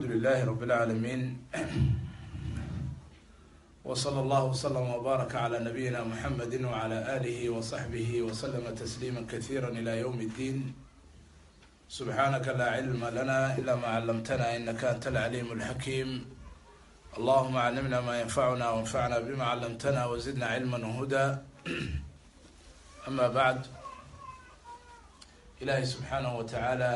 الحمد لله رب العالمين وصلى الله وسلم وبارك على نبينا محمد وعلى آله وصحبه وسلم تسليما كثيرا إلى يوم الدين سبحانك لا علم لنا إلا ما علمتنا إنك أنت العليم الحكيم اللهم علمنا ما ينفعنا وانفعنا بما علمتنا وزدنا علما وهدى أما بعد إلهي سبحانه وتعالى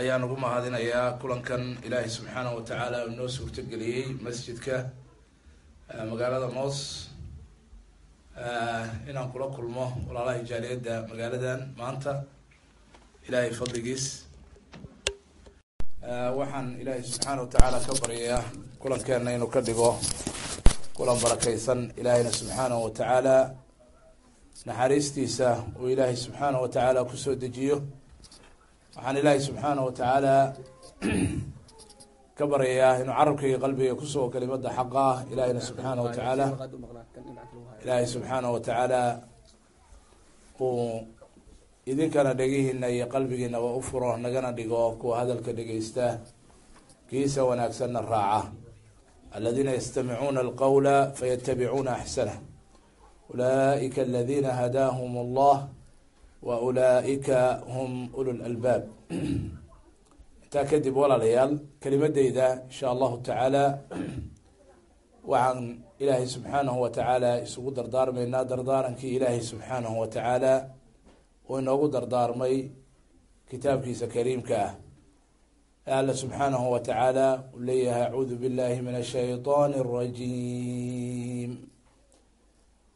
ayaan ugu mahadinayaa kulankan ilaahay subxaanahu watacaala uu noo suurtageliyey masjidka magaalada moos. Inaan kula kulmo walaalaha jaaliyadda magaaladan maanta ilaahay fadligiis. Waxaan ilaahay subxaana watacaala ka baryayaa kulankeena inuu ka dhigo kulan barakeysan ilaahayna subxaanahu watacaala naxariistiisa uu ilaahay subxaanahu watacaala ku soo dejiyo waxaan ilaahay subxaana watacaala ka baryayaa inuu carabkayga qalbiga kusugo kelimada xaqa. Ah ilaahayna subxaana watacaala ilaahay subxaana watacaala uu idinkana dhegihiina iyo qalbigiinaba u furo nagana dhigo kuwa hadalka dhegeysta kiisa wanaagsanna raaca. Aladiina yastamicuuna alqawla fayatabicuuna axsanah ulaa'ika aladina hadaahum allah wa ulaaika hum ulul albaab intaa kadib walaalayaal kelimadeyda insha allahu tacaala waxaan ilaahay subxaanahu wa tacaala isugu dardaarmaynaa dardaarankii ilaahay subxaanahu wa tacaala uu inoogu dardaarmay kitaabkiisa kariimka ah. Alla subxaanahu wa tacaala uu leeyahay acuudu billahi min ashayطaani اrajiim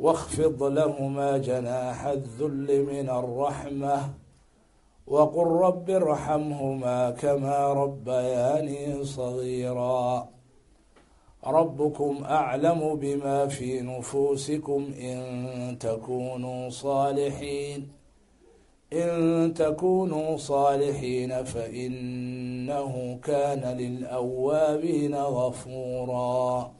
واkhfid lahmaa janaaxa اdul min alraxma wqul rabi irxamhmaa kamaa rabayaanii sagiiraa rabkum aclamu bima fi nufuusikum in takunuu saalixiin in takunuu saalixiina fainahu kana lilawaabiina gafuuraa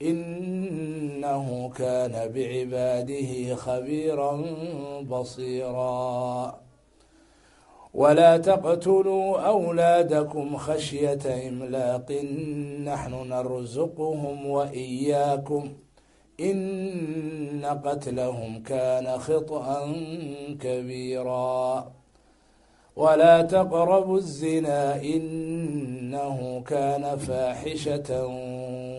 inahu kana bicibaadihi khabiira basiira wlaa taqtuluu أwlaadakum khashyata imlaaqin naxnu narzuquhum waإiyaakum ina qatlahum kana khiطأa kabiira wlaa taqrabu الzina inahu kana faaxishatan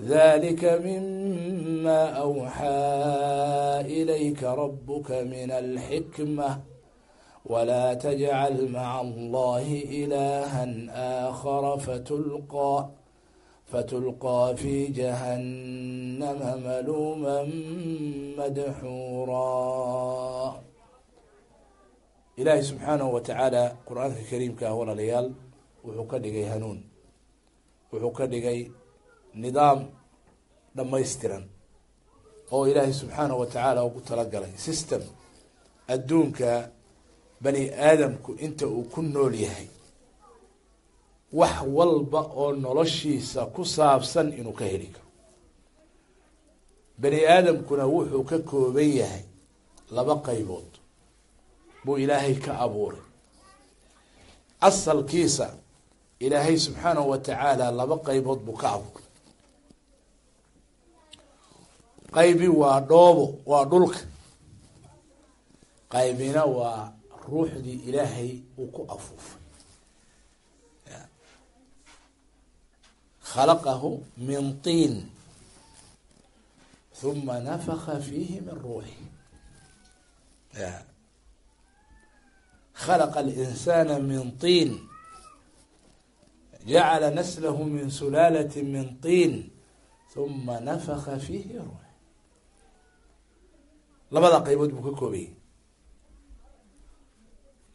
ذلك مما أوحى إليك ربك من الحكمة. ولا تجعل مع الله إلها آخر فتلقى فتلقى في جهنم ملوما madxuura ilaahay subxaanahu wa tacaala qur'aanka kariimka ah walaalayaal wuxuu ka dhigay hanuun wuxuu ka dhigay nidaam dhammaystiran oo ilaahay subxaanahu wa tacaala ugu talagalay. System adduunka bani aadamku inta uu ku nool yahay wax walba oo noloshiisa ku saabsan inuu ka heli karo. Bani aadamkuna wuxuu ka kooban yahay laba qaybood buu ilaahay ka abuuray. Asalkiisa ilaahay subxaanahu wa tacaala laba qaybood buu ka abuuray qaybi waa dhoobo waa dhulka. Qaybina waa ruuxdii ilaahay uu ku afuufay. Khalaqahu min tiin huma nafaka fiihi min ruuxi khalaqa alinsana min tiin jacala naslahu min sulaalati min tiin huma nafaka fiihi ruux labada qaybood buu ka kooban yahay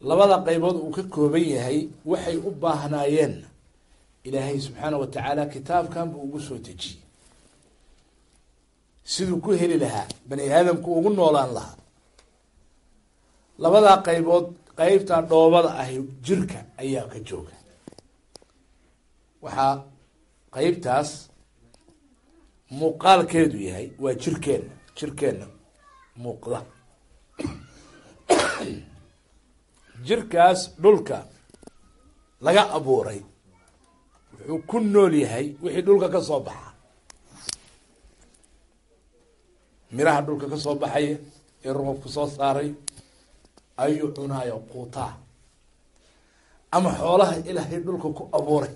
labada qaybood uu ka kooban yahay waxay u baahnaayeen ilaahay subxaanaه wa tacaala kitaabkan buu ugu soo dejiyey siduu ku heli lahaa bani aadamku ugu noolaan lahaa. Labadaa qaybood qeybta dhoobada ahi jirka ayaa ka jooga. Waxaa qeybtaas muuqaalkeedu yahay waa jirkeenna jirkeenna muuqda. Jirkaas dhulka laga abuuray wuxuu ku nool yahay wixii dhulka ka soo baxa. Miraha dhulka ka soo baxaya ee roobku soo saaray ayuu cunaayo quutaa. Ama xoolaha ilaahay dhulka ku abuuray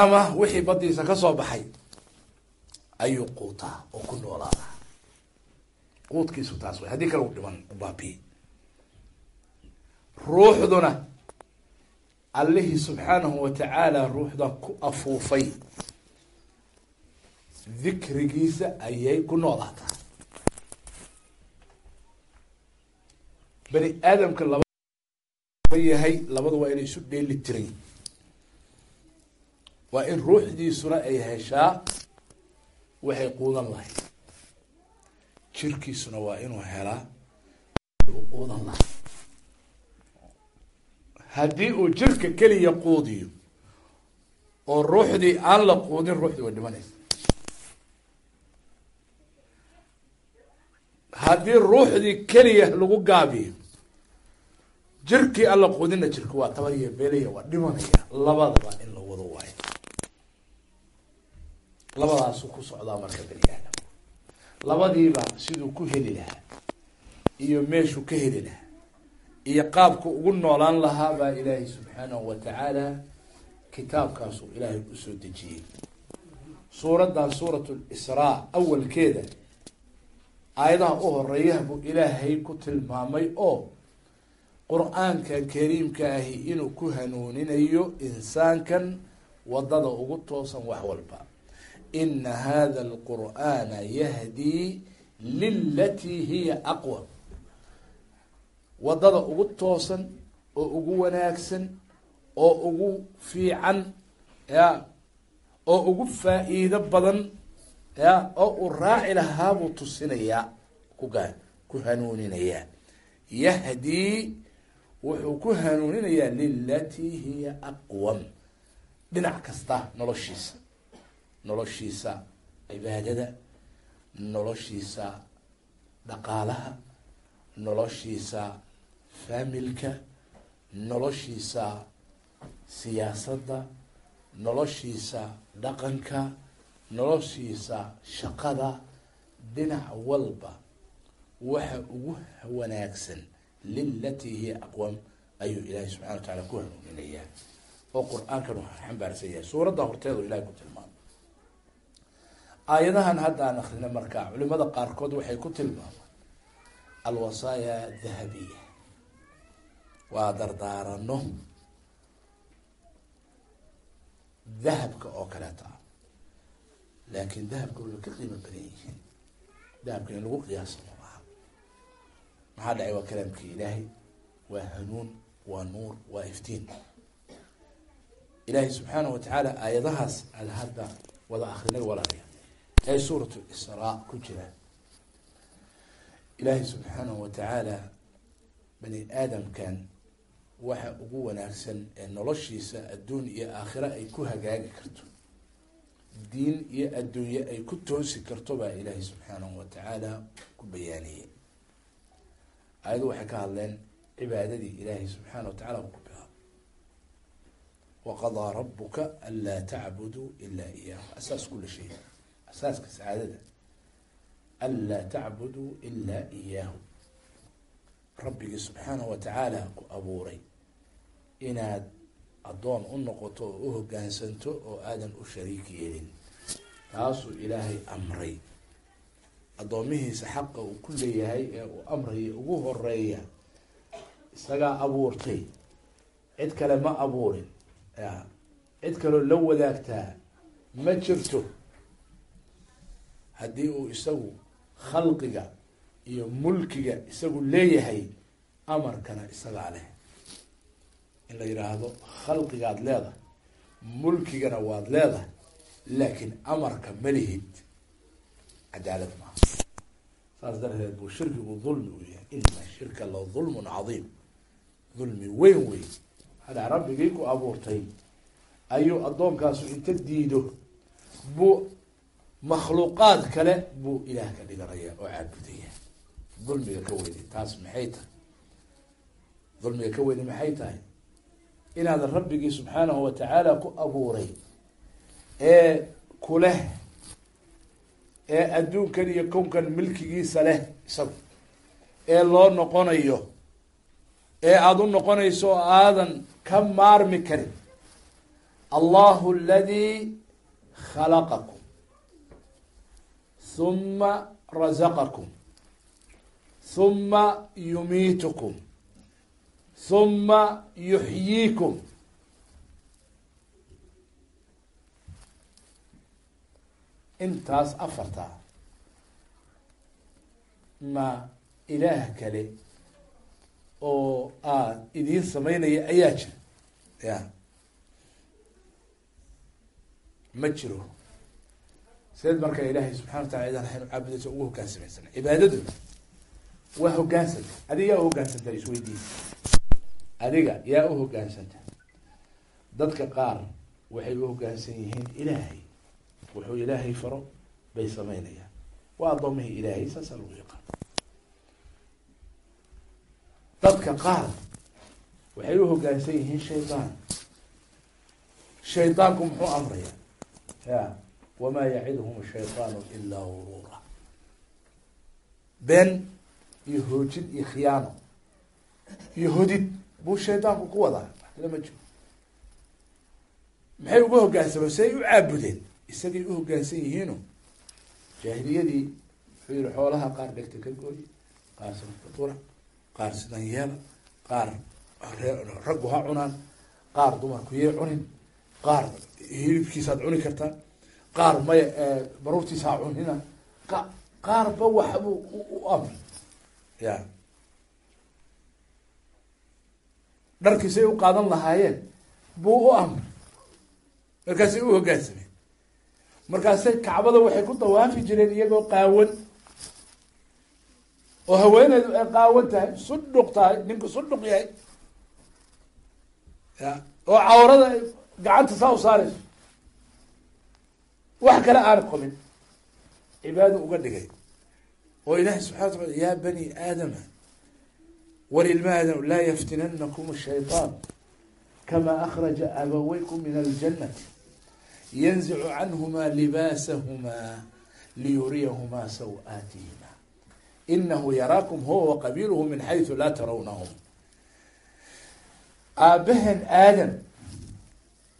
ama wixii badiisa ka soo baxay ayuu quutaa oo ku noolaada quudkiisu taas way haddii kale u dhiman ubaabiye ruuxduna allihii subxaanahu wa tacaala ruuxda ku afuufay dikrigiisa ayay ku noolaataa. Bani aadamka laba yahay labadu waa inay isu dheeli tiran waa in ruuxdiisuna ay heshaa waxay quudan lahayd. Jirkiisuna waa inuu helaa. Quudan lahay haddii uu jirka keliya quudiyo oo ruuxdii aan la quudin ruuxdii way dhimanaysa haddii ruuxdii keliya lagu gaabiyo jirkii aan la quudinna jirka waa tabaniya beelaya waa dhimanaya. Labadaba in la wado waayo labadaasuu ku socdaa marka bani aadam. Labadiiba siduu ku heli lahaa iyo meeshuu ka heli lahaa iyo qaabku ugu noolaan lahaa baa ilaahay subxaanahu wa tacaala kitaabkaasu ilaahay u soo dejiyey. Suuraddan suurat lisraa awalkeeda aayadaha u horeeyaha buu ilaahay ku tilmaamay oo qur'aanka kariimka ahi inuu ku hanuuninayo insaankan waddada ugu toosan wax walba ina hada alqur'aana yahdii lilatii hiya aqwam waddada ugu toosan oo ugu wanaagsan oo ugu fiican ya oo ugu faa-iido badan ya oo uu raaci lahaa buu tusinayaa kuga ku hanuuninayaa yahdii wuxuu ku hanuuninayaa lilatii hiya aqwam dhinac kasta noloshiisa noloshiisa cibaadada noloshiisa dhaqaalaha noloshiisa faamilka noloshiisa siyaasadda noloshiisa dhaqanka noloshiisa shaqada. Dhinac walba waxa ugu wanaagsan lilatii hiya aqwam ayuu ilaahay subxana wa tacaala ku hanuuninayaa oo qur'aankan xambaarsan yahay suuradda horteedu ilahay ku tilmaamay aayadahan hadda aan akrina markaa culimada qaarkood waxay ku tilmaamaan alwasaaya dahabiya waa dardaarano dahabka oo kaleeta ah. Laakin dahabka way ka qiimo badan yihiin. Dahabka in lagu qiyaasa ma maxaa dhacay? Waa kalaamkii ilaahay waa hanuun waa nuur waa iftiin. Ilaahay subxaana wa tacaala aayadahaas aan hadda wada akrinay walaalaya ee suuratu israa ku jira. Ilaahay subxaanahu wa tacaala bani aadamkan waxa ugu wanaagsan ee noloshiisa adduun iyo aakhira ay ku hagaagi karto. Diin iyo adduunye ay ku toosi karto baa ilaahay subxaanahu wa tacaala ku bayaaniyey. Ayadu waxay ka hadleen cibaadadii ilaahay subxaana wa tacala ku bilaabo waqadaa rabuka anlaa tacbuduu ilaa iyaahu asaas kula shay asaaska sacaadada anlaa tacbuduu ilaa iyaahu rabbigii subxaanahu wa tacaala ku abuuray inaad addoon u noqoto oo u hoggaansanto oo aadan u shariik yeelin. Taasuu ilaahay amray. Addoomihiisa xaqa uu ku leeyahay ee uu amraya ugu horreeya isagaa abuurtay. Cid kale ma abuurin. Ya cid kaloo la wadaagtaa ma jirto haddii uu isagu khalqiga iyo mulkiga isagu leeyahay amarkana isagaa leh. In la yidhaahdo khalqigaad leedahay mulkigana waad leedahay laakiin amarka malihid cadaalad maaha. Saas darteed buu shirkigu dulmi u yahay. Ina shirka la dulmun cadiim. Dulmi weyn weyn. Hadaa rabbigii ku abuurtay ayuu addoonkaasu inta diido. Buu makhluuqaad kale buu ilaah ka dhiganaya oo caabudaya dulmiga ka weyni taas maxay tahay? Dulmiga ka weyni maxay tahay? Inaad rabbigii subxaanahu wa tacaala ku abuuray ee ku leh ee adduunkan iyo kownkan milkigiisa leh isagu ee loo noqonayo ee aada u noqonayso aadan ka maarmi karin. Allahu aladi khalaqakum huma razaqakum huma yumiitukum huma yuxyiikum intaas afarta ma ilaah kale oo aad idiin sameynaya ayaa jira ya ma jiro seed marka ilaahay subxana wa tala idaan haynu caabudayso ugu hogaansamaysan cibaadadu waa hogaansanta adiga yaa u hogaansanta isweydiin. Adiga yaa u hogaansanta dadka qaar waxay u hogaansan yihiin ilaahay. Wuxuu ilaahay faro bay sameynayaan waa addoomihii ilaahay saasaa lagu yaqaan. Dadka qaar waxay u hoggaansan yihiin shaydaan shaydaanku muxuu amraya ya wamaa yacidhum shayطaanu ilaa guruura been iyo hoojin iyo khiyaano iyo hodid buu shaydaanku ku wadaa wax ma jiro maxay uga hoggaansameen siay u caabudeen isagay u hoggaansan yihiino jaahiliyadii wuxuu yihi xoolaha qaar dhegta ka gooyi qaar sanadka dura qaar sidan yeela qaar raggu ha cunaan qaar dumarku yay cunin qaar hilibkiisaad cuni kartaa qaar maya baruurtiisa ha cunina. Qa qaarba waxbuu u amri ya dharkiisay u qaadan lahaayeen buu u amri markaasay u hoggaansameen markaasay kacbada waxay ku dawaafi jireen iyagoo qaawan. Oo haweeneydu ay qaawan tahay sudhuq tahay ninku sudhuq yahay. Ya oo cawrada gacanta saa u saarayso wax kale aan qabin cibaado uga dhigay. Oo ilaahay subxana wa taala ya bani aadama war ilma aadam laa yaftinanakum shayطaan kama akraja abawaykum min aljanati yanzicu canhuma libaasahuma liyuriyahumaa saw-aatihima inahu yaraakum huwa waqabiiluhu min xaysu laa tarawnahum aabbahen aadam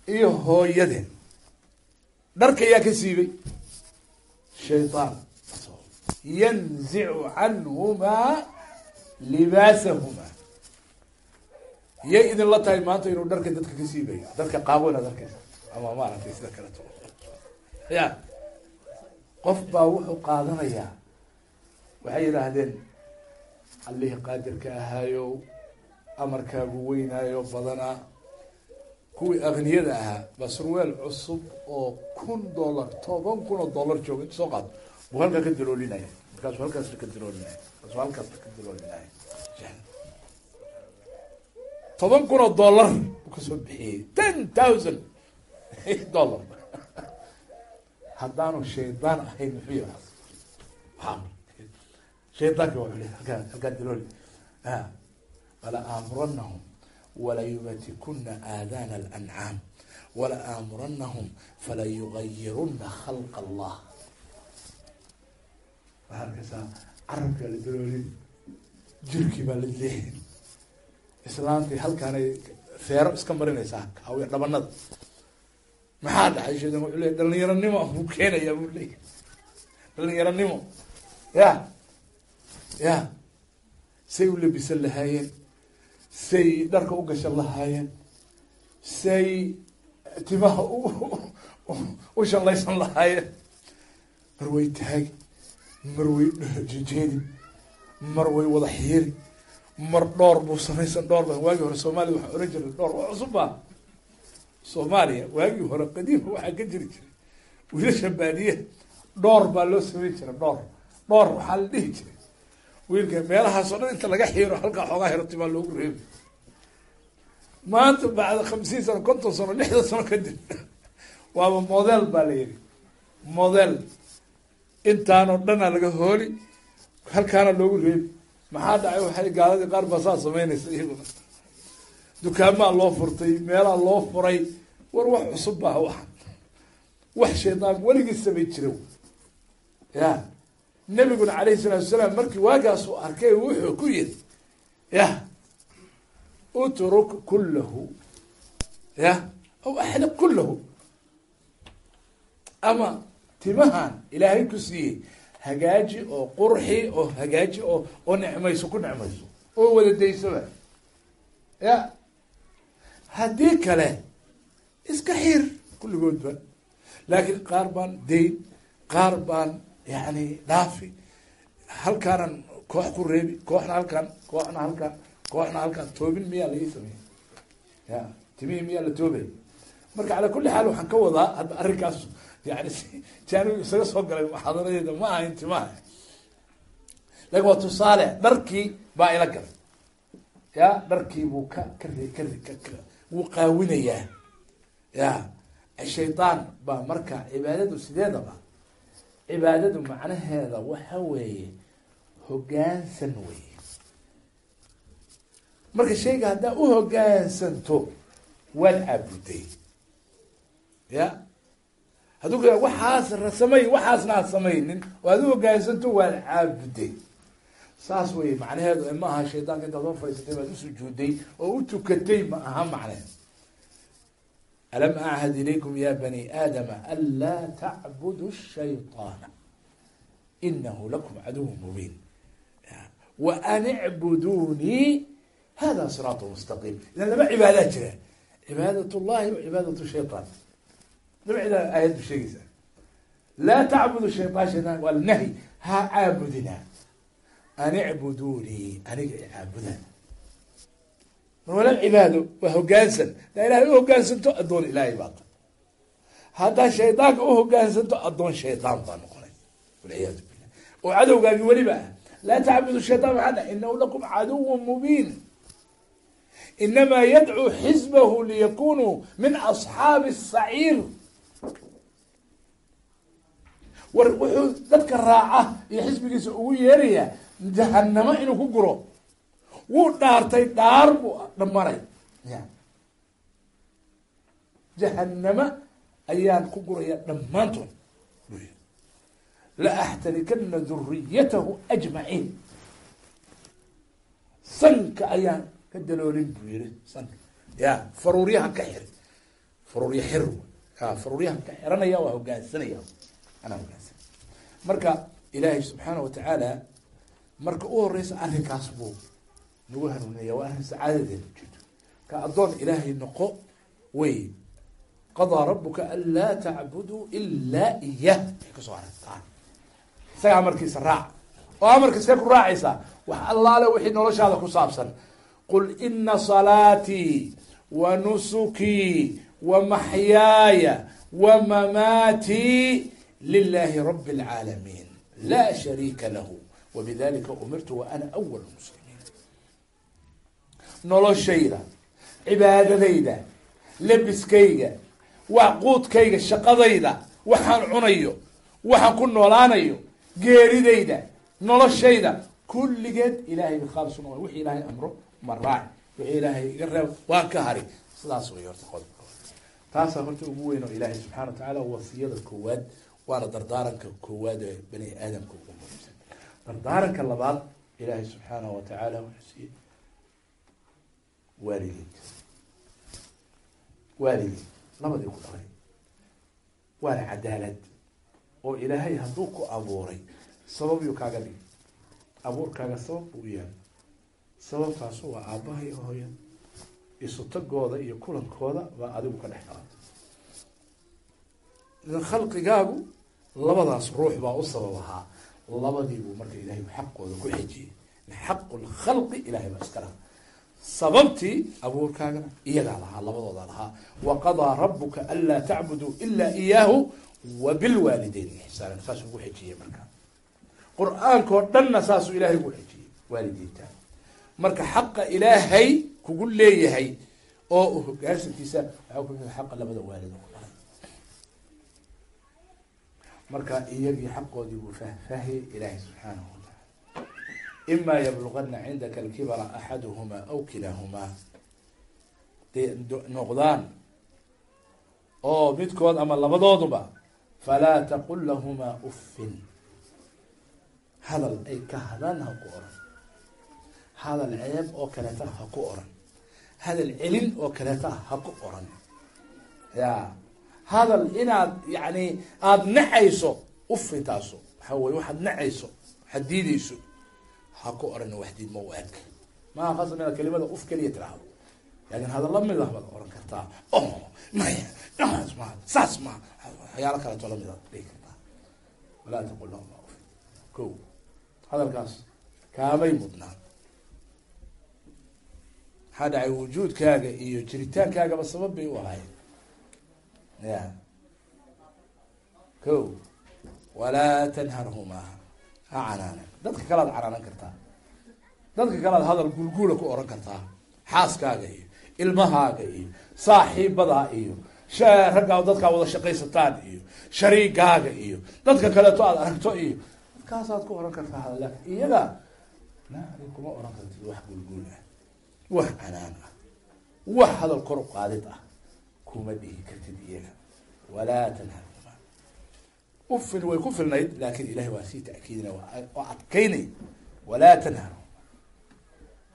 iyo hooyaden dharka yaa ka siibay. Shayطaan yanzicu canhumaa libaasahuma. Yay idinla tahay maanta inuu dharka dadka ka siibayo dadka qaawanaad arkaysa ama maaragtay sida kaleto ya qof baa wuxuu qaadanayaa. Waxay yidhaahdeen allihii qaadirka ahaayo amarkaagu weynaayo badanaa kuwii akniyada ahaa baa surweel cusub oo kun dollar toban kun oo dollar jooga intu soo qaado buu halkaa ka daloolinaya markaasuu halkaas ka daloolinaya markaasuu halkaas ka daloolinaya toban kun oo dollar buu ka soo bixiyey. Ten thousand dollar. Haddaanu shaydaan ahayn muxuu yahaa waa shaydaanka le halkaa halkaa dalooli wala aamuranahum wala yubatikuna aadaana alancaam wala aamuranahum fala yugayiruna khalqa allah waxaa arkaysaa carabkaa la daloolin jirkii baa la leehin islaantii halkaanay feero iska marinaysaa kaawiya dhabanada maxaa dhacay shaydan wuxuu leey dhalinyaranimo buu keenayaa buu leeya dhalinyaranimo ya ya. Say u labisan lahaayeen say dharka u gashan lahaayeen say timaha u shallaysan lahaayeen mar way taagi mar way jejeedi mar way wada xiiri mar dhoor buu samaysan dhoor ba waagii hore soomaaliya waxaa oran jiray dhoor waa cusub ba soomaaliya waagii hore qadiima waxaa ka jiri jiray wiilasha baadiye dhoor baa loo samayn jiray dhoor dhoor waxaa la dhihi jiray wiilka meelahaas oo dhan inta laga xiiro halkaa xoogaa hirati baa loogu reebi maanta bacda khamsiin sano konton sano lixdan sano kadib waaba model baa la yihi model. Intaanoo dhanaa laga hooli halkaana loogu reebi maxaa dhacay? Waxay gaaladii qaar baa saa samaynaysa iyaguna dukaamaa loo furtay meelaa loo furay war wax cusub baa wa wax shaydaan weligii samay jira ya nabiguna calayhi salaatu wasalaam markii waagaasuu arkay wuxuu ku yiri ya utruk kulahu ya aw axliq kulahu ama timahan ilaahay ku siiyey hagaaji oo qurxi oo hagaaji oo oo nicmayso ku nicmayso oo wada daysaba. Ya haddii kale iska xir kulligoodba laakiin qaar baan dayn qaar baan yani dhaafi. Halkaanan koox ku reebi kooxna halkan kooxna halkan kooxna halkan toobin miyaa la ii sameeyey? Ya timihii miyaa la toobay? Marka calaa kulli xaal waxaan ka wadaa hadda arrinkaas yani jaanigu isaga soo galay muxaadaradeeda ma ahayn timaha laakiin waa tusaale dharkii baa ila galay. Ya dharkii buu ka ka ka ka wuu qaawinayaa. Ya shaydaan baa marka cibaadadu sideedaba cibaadadu macnaheeda waxa weeye hoggaansan weeye. Marka shayga haddaa u hoggaansanto waad caabuday ya? Hadduu ku waxaas samay waxaasna aad samaynin. Oo aad u hoggaansanto waad caabuday saas weye macnaheedu ma aha shaydaanka intaad soo fadhiisatay baad usujuuday oo u tukatay ma aha macneed alam achad ilaykum ya bani aadama anlaa tacbudu shayطaana inahu lakum caduwu mubiin wa an icbuduunii hada siraatu mustaqiim idan laba cibaadaa jira cibaadat llahi wa cibaadat shayaan dabcda aayaddu sheegaysa laa tacbudu shayaan shayaan waa nahy ha caabudina an icbuduunii aniga icaabuda wala cibaado waa hoggaansan. Daa ilahay u hoggaansanto addoon ilaahay baata haddaad shaydaanka uhogaansanto addoon shaydaan baa noqonay. Walciyaadu billah. Oo cadowgaagi weliba ah laa tacbudu shaytaan maxaa dha inahu lakum caduwun mubiin. Inamaa yadcuu xisbahu liyakunuu min asxaabi saciir. War wuxuu dadka raaca iyo xisbigiisa ugu yeerayaa jahanamo inuu ku guro wuu dhaartay dhaar buu dhamaray ya jahanamo ayaan ku guraya dhammaantood. La axtarikana duriyatahu ajmaciin. Sanka ayaan ka daloolin buu yihi sanka. Ya faruuryahan ka xir faruurya xir. Ya faruuryahan ka xiranaya waa hogaansanaya anaa hogaansanaya marka ilaahay subxaana watacaala marka u horeysa arrinkaas buu nagu hanuunaya waa arrin sacaadadeeda ujeedo ka addoon ilaahay noqo wey qadaa rabuka an laa tacbuduu ilaa iyah. Ay ka soo aragtaa isaga amarkiisa raac. Oo amarka see ku raacaysaa wax allaale wixii noloshaada ku saabsan. Qul ina salaatii wa nusukii wa maxyaaya wa mamaatii lilahi rabi اlcaalamiin laa shariika lahu. Wbidalika umirtu wa ana awal muslimiin noloshayda cibaadadayda lebiskayga waxquudkayga shaqadayda waxaan cunayo waxaan ku noolaanayo geeridayda noloshayda. Kulligeed ilahay bikhaalisu noqo wixii ilaahay amro ma raaci wixii ilaahay iga reeb waan ka hari. Sidaas way horta qodobka taasaa horta ugu weyn oo ilaahay subxana wa tacaala wasiyada koowaad waana dardaaranka koowaad ee bani aadamka ugu muhiimsan. Dardaaranka labaad ilaahay subxaanahu wa tacaala wuxuu siiyey waalidiinka waalidin labadii ku dhalay. Waana cadaalad oo ilaahay hadduu ku abuuray. Sabab yuu kaaga dhigi abuurkaaga sabab buu u yahay. Sababtaasu waa aabbaha iyo hooya isutagooda iyo kulankooda baa adigu ka dhex qaatay idan khalqigaagu labadaas ruux baa u sabab ahaa. Labadiibuu marka ilahay xaqooda ku xejiyey xaqu lkhalqi ilahay baa iska sababtii abuurkaagana iyagaa lahaa labadooda lahaa. Waqadaa rabuka anlaa tacbuduu ilaa iyaahu wa bilwaalideyn ixsaanan saasuu ugu xejiyey marka. Qur'aankao dhanna saasuu ilahay ugu xejiyey waalidiinta. Marka xaqa ilaahay kugu leeyahay oo hogaansankiisa waxaa ku xaqa labada waalid ku dhalay marka iyagii xaqoodii buu fahfaahiyey ilaahay subxaanahu ima yablugana cindaka alkibara axaduhumaa aw kilaahumaa day noqdaan oo midkood ama labadooduba falaa taqul lahumaa uffin hadal ay ka hadaan ha ku oran hadal ceeb oo kaleeta ha ku oran hadal celin oo kaleeta ha ku oran ya hadal inaad yani aada nacayso ufintaaso waxaa weye waxaad nacayso waxaad diideyso ha ku oran waxdiid ma u eg. Maaha qasab inaad kelimada uf keliya tiraahdo. Laakin hadalla midah baad oran kartaa. Oh maya ma saas ma. Waxyaalo kaleeto lamidaad dhigi kartaa walaa taqul lahuma uf ko hadalkaas kaamay mudnaan. Maxaa dhacay wujuudkaaga iyo jiritaankaagaba sabab bay u ahayd. Ya. Ko walaa tanharhumaa. Ha canaanan dadka kalead canaanan kartaa. Dadka kalead hadal gulguula ku oran kartaa. Xaaskaaga iyo ilmahaaga iyo saaxiibadaa iyo raggaa dadkaa wada shaqaysataan iyo shariigaaga iyo dadka kaleeto aad aragto iyo dadkaasaad ku oran kartaa hadal. Iyaga na kuma oran kartid wax gulguul ah wax canaan ah wax hadal kor u qaadid ah kuma dhihi kartid iyaga. Walaa tanharhumaa ufin way ku filnayd laakin ilahay waa sii ta'kiidinay oo adkaynay. Walaa tanharhuma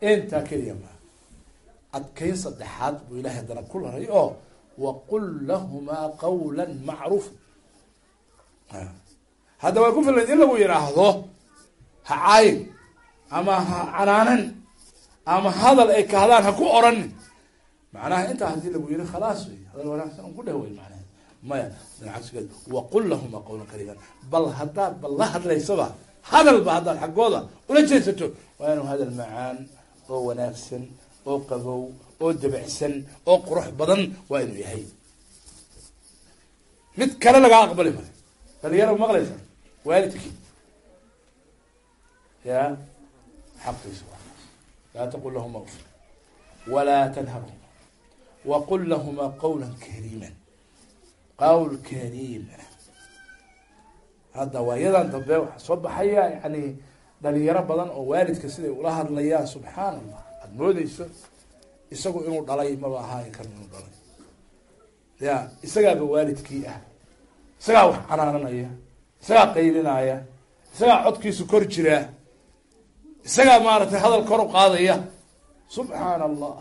intaa keliya maa adkayn saddexaad buu ilahay haddana ku laray oo waqul lahumaa qawla macruufa. Hadda way ku filnayd in lagu yidhaahdo ha caayin ama ha canaanan ama hadal ay kahdaan ha ku oranin. Macnaha intaa haddii lagu yiri khalaas wey hadal wanaagsan un ku dheh wey maya waqul lahuma qawlan kariiman. Bal haddaad bal la hadlaysaba hadalba haddaad xaggooda ula jeedsato waa inuu hadal macaan oo wanaagsan oo qabow oo dabacsan oo qurux badan waa inuu yahay. Mid kale lagaa aqbali maayo dhalinyaro maqlaysa? Waalidkii. Ya xaqiisa laa taqul lahuma walaa tanharhuma waqul lahuma qawla kariima qawl kariim hadda waayadan dambe waxaa soo baxaya yani dhalinyaro badan oo waalidka siday ula hadlayaan subxaan allah aada moodeyso isagu inuu dhalay maba ahaan karo inuu dhalay. Ya isagaaba waalidkii ah isagaa wax canaananaya isagaa qaylinaya isagaa codkiisu kor jira isagaa maaragtay hadal kor u qaadaya. Subxaan allah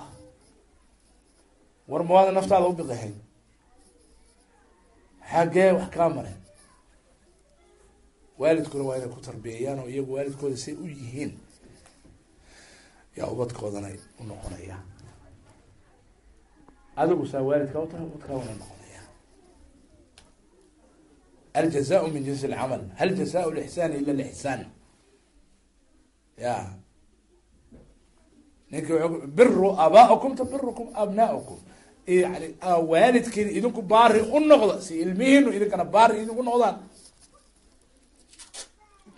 war mawaada naftaada u biqahay xaggee wax kaa mareen waalidkuna waa inay ku tarbiyeeyaan oo iyagu waalidkooda say u yihiin. Yaa ubadkoodana u noqonaya adigu saa waalidkaa u tahay ubadkaa una noqonaya aljazaau min jinsi alcamal? Hal jazaau lixsaan ila lixsaan ya ninki biru aaba'akum tabirukum abna'ukum yani waalidkiina idinku baari u noqda si ilmihiinu idinkana baari idinku noqdaan.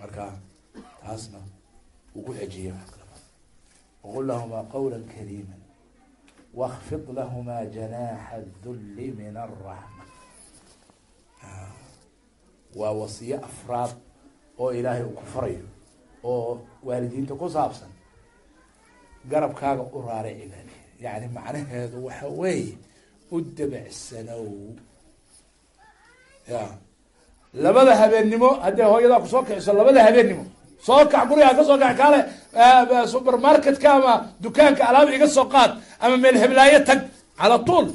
Marka taasna uu ku xejiye waqul lahuma qawla kariima wakfid lahuma janaxa dulli min araxma waa wasiye afraad oo ilaahay uu ku farayo oo waalidiinta ku saabsan garabkaaga u raarici baa yani macnaheedu waxa weeye u dabacsanow ya labada habeennimo haddii hooyadaa ku soo kiciso labada habeennimo soo kac gurigaa ka soo kac kaale supermarketka ama dukaanka alaab iga soo qaad ama meel heblaayo tag cala tuul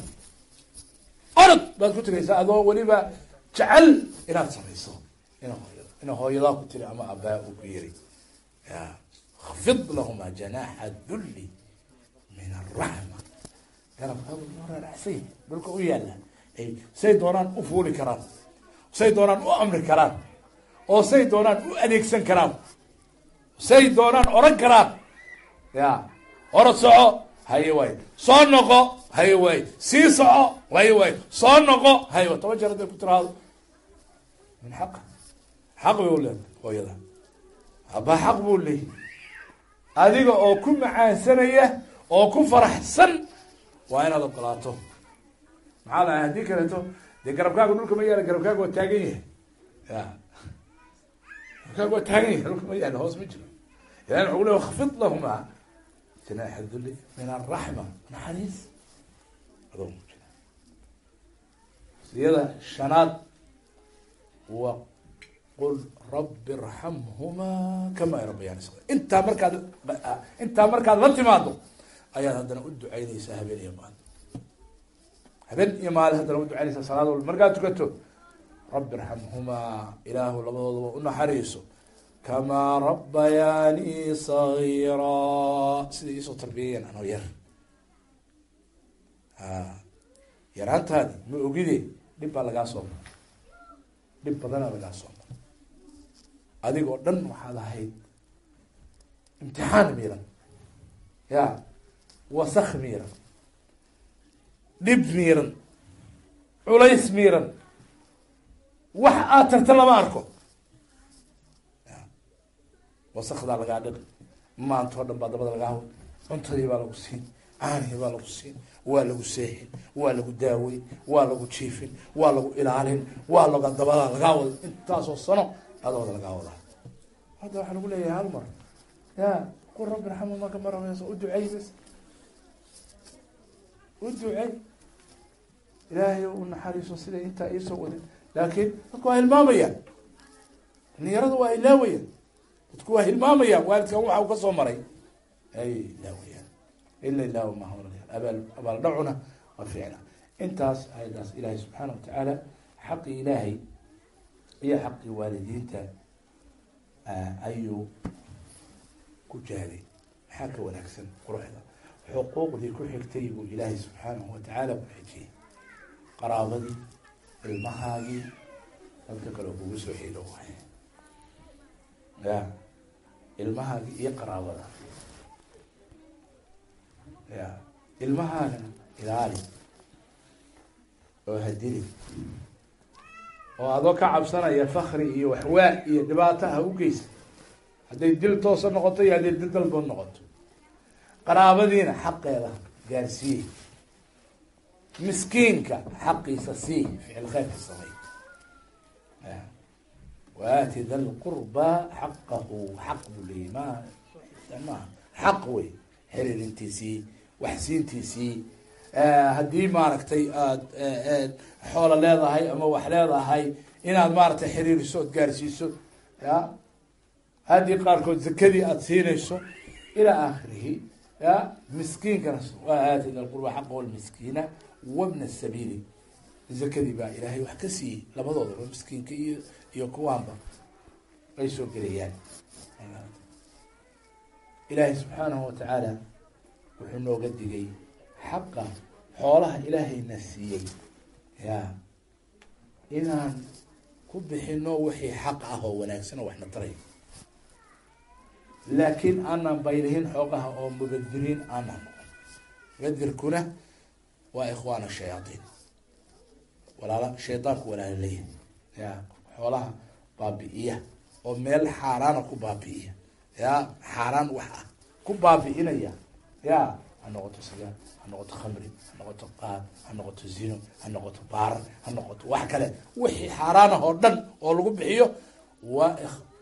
orod baad ku tiraysaa adoo weliba jecel inaad samayso ina hooyada ina hooyadaa ku tiri ama abaa uu ku yiri ya khfid lahuma janaxa dulli min araxma garabkaagu raaracsay dhulka u yaalla say doonaan u fuuli karaan. Say doonaan u amri karaan. Oo say doonaan u adeegsan karaan. Say doonaan oran karaan. Ya hora soco haye waay. Soo noqo haye waay. Sii soco haye waay. Soo noqo haye wa toban jeer haday ku tiraado min xaqa xaq bay u hooyada. Abaa xaq buu leeyahy adiga oo ku macaansanaya oo ku faraxsan waa inaad ogolaato. Maxaa lahay haddii kaleeto dee garabkaagu dhulka ma yaalla garabkaagu waa taagan yahay. Ya garabkaagu waa taagan yahay dhulka ma yaalla hoos ma jiro. Ilahin wuxuu le khfid lahuma janaaxa dulli min araxma naxariis. Adoo muujina siyada shanaad wa qul rabi irxamhuma kama rabayaan intaa markaad intaa markaad la timaado ayaad haddana u ducaynaysaa habeen iyo maalin habeen iyo maalin haddana u ducaynaysaa salaad walba. Markaad tukato rabi irxamhumaa ilaahu labadoodaba u naxariiso. Kamaa rabbayaanii sagiira. Siday iisoo tarbiyayeen anoo yar. Yaraantaadi ma ogide dhib baa lagaa soo mara dhib badanaa lagaa soo mara adigoo dhan waxaad ahayd imtixaan miiran ya wasak miiran. Dhib miiran. Culays miiran. Wax aad tarta lama arko. Wasakdaa lagaa dhiqi maantao dhan baa dabada lagaa haw cuntadii baa lagu siin. Caanihii baa lagu siin. Waa lagu seexin. Waa lagu daaweyn. Waa lagu jiifin. Waa lagu ilaalin. Waa laga dabada lagaa wada. Intaasoo sano adooda lagaa wadaa hadda waxaa lagu leeyahay hal mar. Ya qul rabbi raxamuma kama rabayso u ducey bas u ducey ilaahay u naxariiso siday intaa iisoo wadin laakiin dadku waa hilmaamayaan. Dhalinyaradu waa ilaawayaan dadku waa hilmaamayaan waalidkan waxa uu ka soo maray. Ay ilaawayaan ila ilaahu mahawlayan abaal abaal dhacuna waa ficna intaas ayadaas ilaahay subxaana watacaala xaqii ilaahay iyo xaqii waalidiinta ayuu ku jaaday maxaa ka wanaagsan quruxda xuquuqdii ku xigtay buu ilaahay subxaanahu watacaala ku xijiyey qaraabadii ilmahaagii dadka kaleo kugu soo xiilo waay ya ilmahaagii iyo qaraabada ya ilmahaagana ilaali oo hadili oo adoo ka cabsanaya fakri iyo waxwaa iyo dhibaato ha u geysa hadday dil toosa noqoto iyo hadday dil dalbood noqoto qaraabadiina xaqeeda gaarsiiye. Miskiinka xaqiisa sii ficil kheyrka samey waati da lqurba xaqahu xaq buu leeyay ma maaha xaq wey. Xiriirintiisii waxsiintiisii. Haddii maaragtay aad xoolo leedahay ama wax leedahay inaad maaragtay xiriiriso ood gaarsiiso ya haddii qaarkood zakadii aada siinayso ilaa aakhirihi ya miskiinkana waa aati da lqurba xaqahu lmiskiina wabna sabiili zakadii baa ilaahay wax ka siiyey labadoodaba miskiinka iyo iyo kuwaanba ay soo gelayaan ilaahay subxaanahu watacaala wuxuu nooga digay xaqa xoolaha ilaahayna siiyey ya inaan ku bixino wixii xaq ah oo wanaagsan oo waxna taray laakiin aanan baylihin xoogaha oo mubadiriin noqon mubadirkuna waa ikhwaan shayaaiin walaala shaydaanku walaala leeyahay. Ya xoolaha baabi'iya oo meel xaaraana ku baabi'iya. Ya xaaraan wax ah. Ku baabi'inaya. Ya ha noqoto sigaar ha noqoto khamri ha noqoto qaad ha noqoto zino ha noqoto baarar ha noqoto wax kale. Wixii xaaraanah oo dhan oo lagu bixiyo waa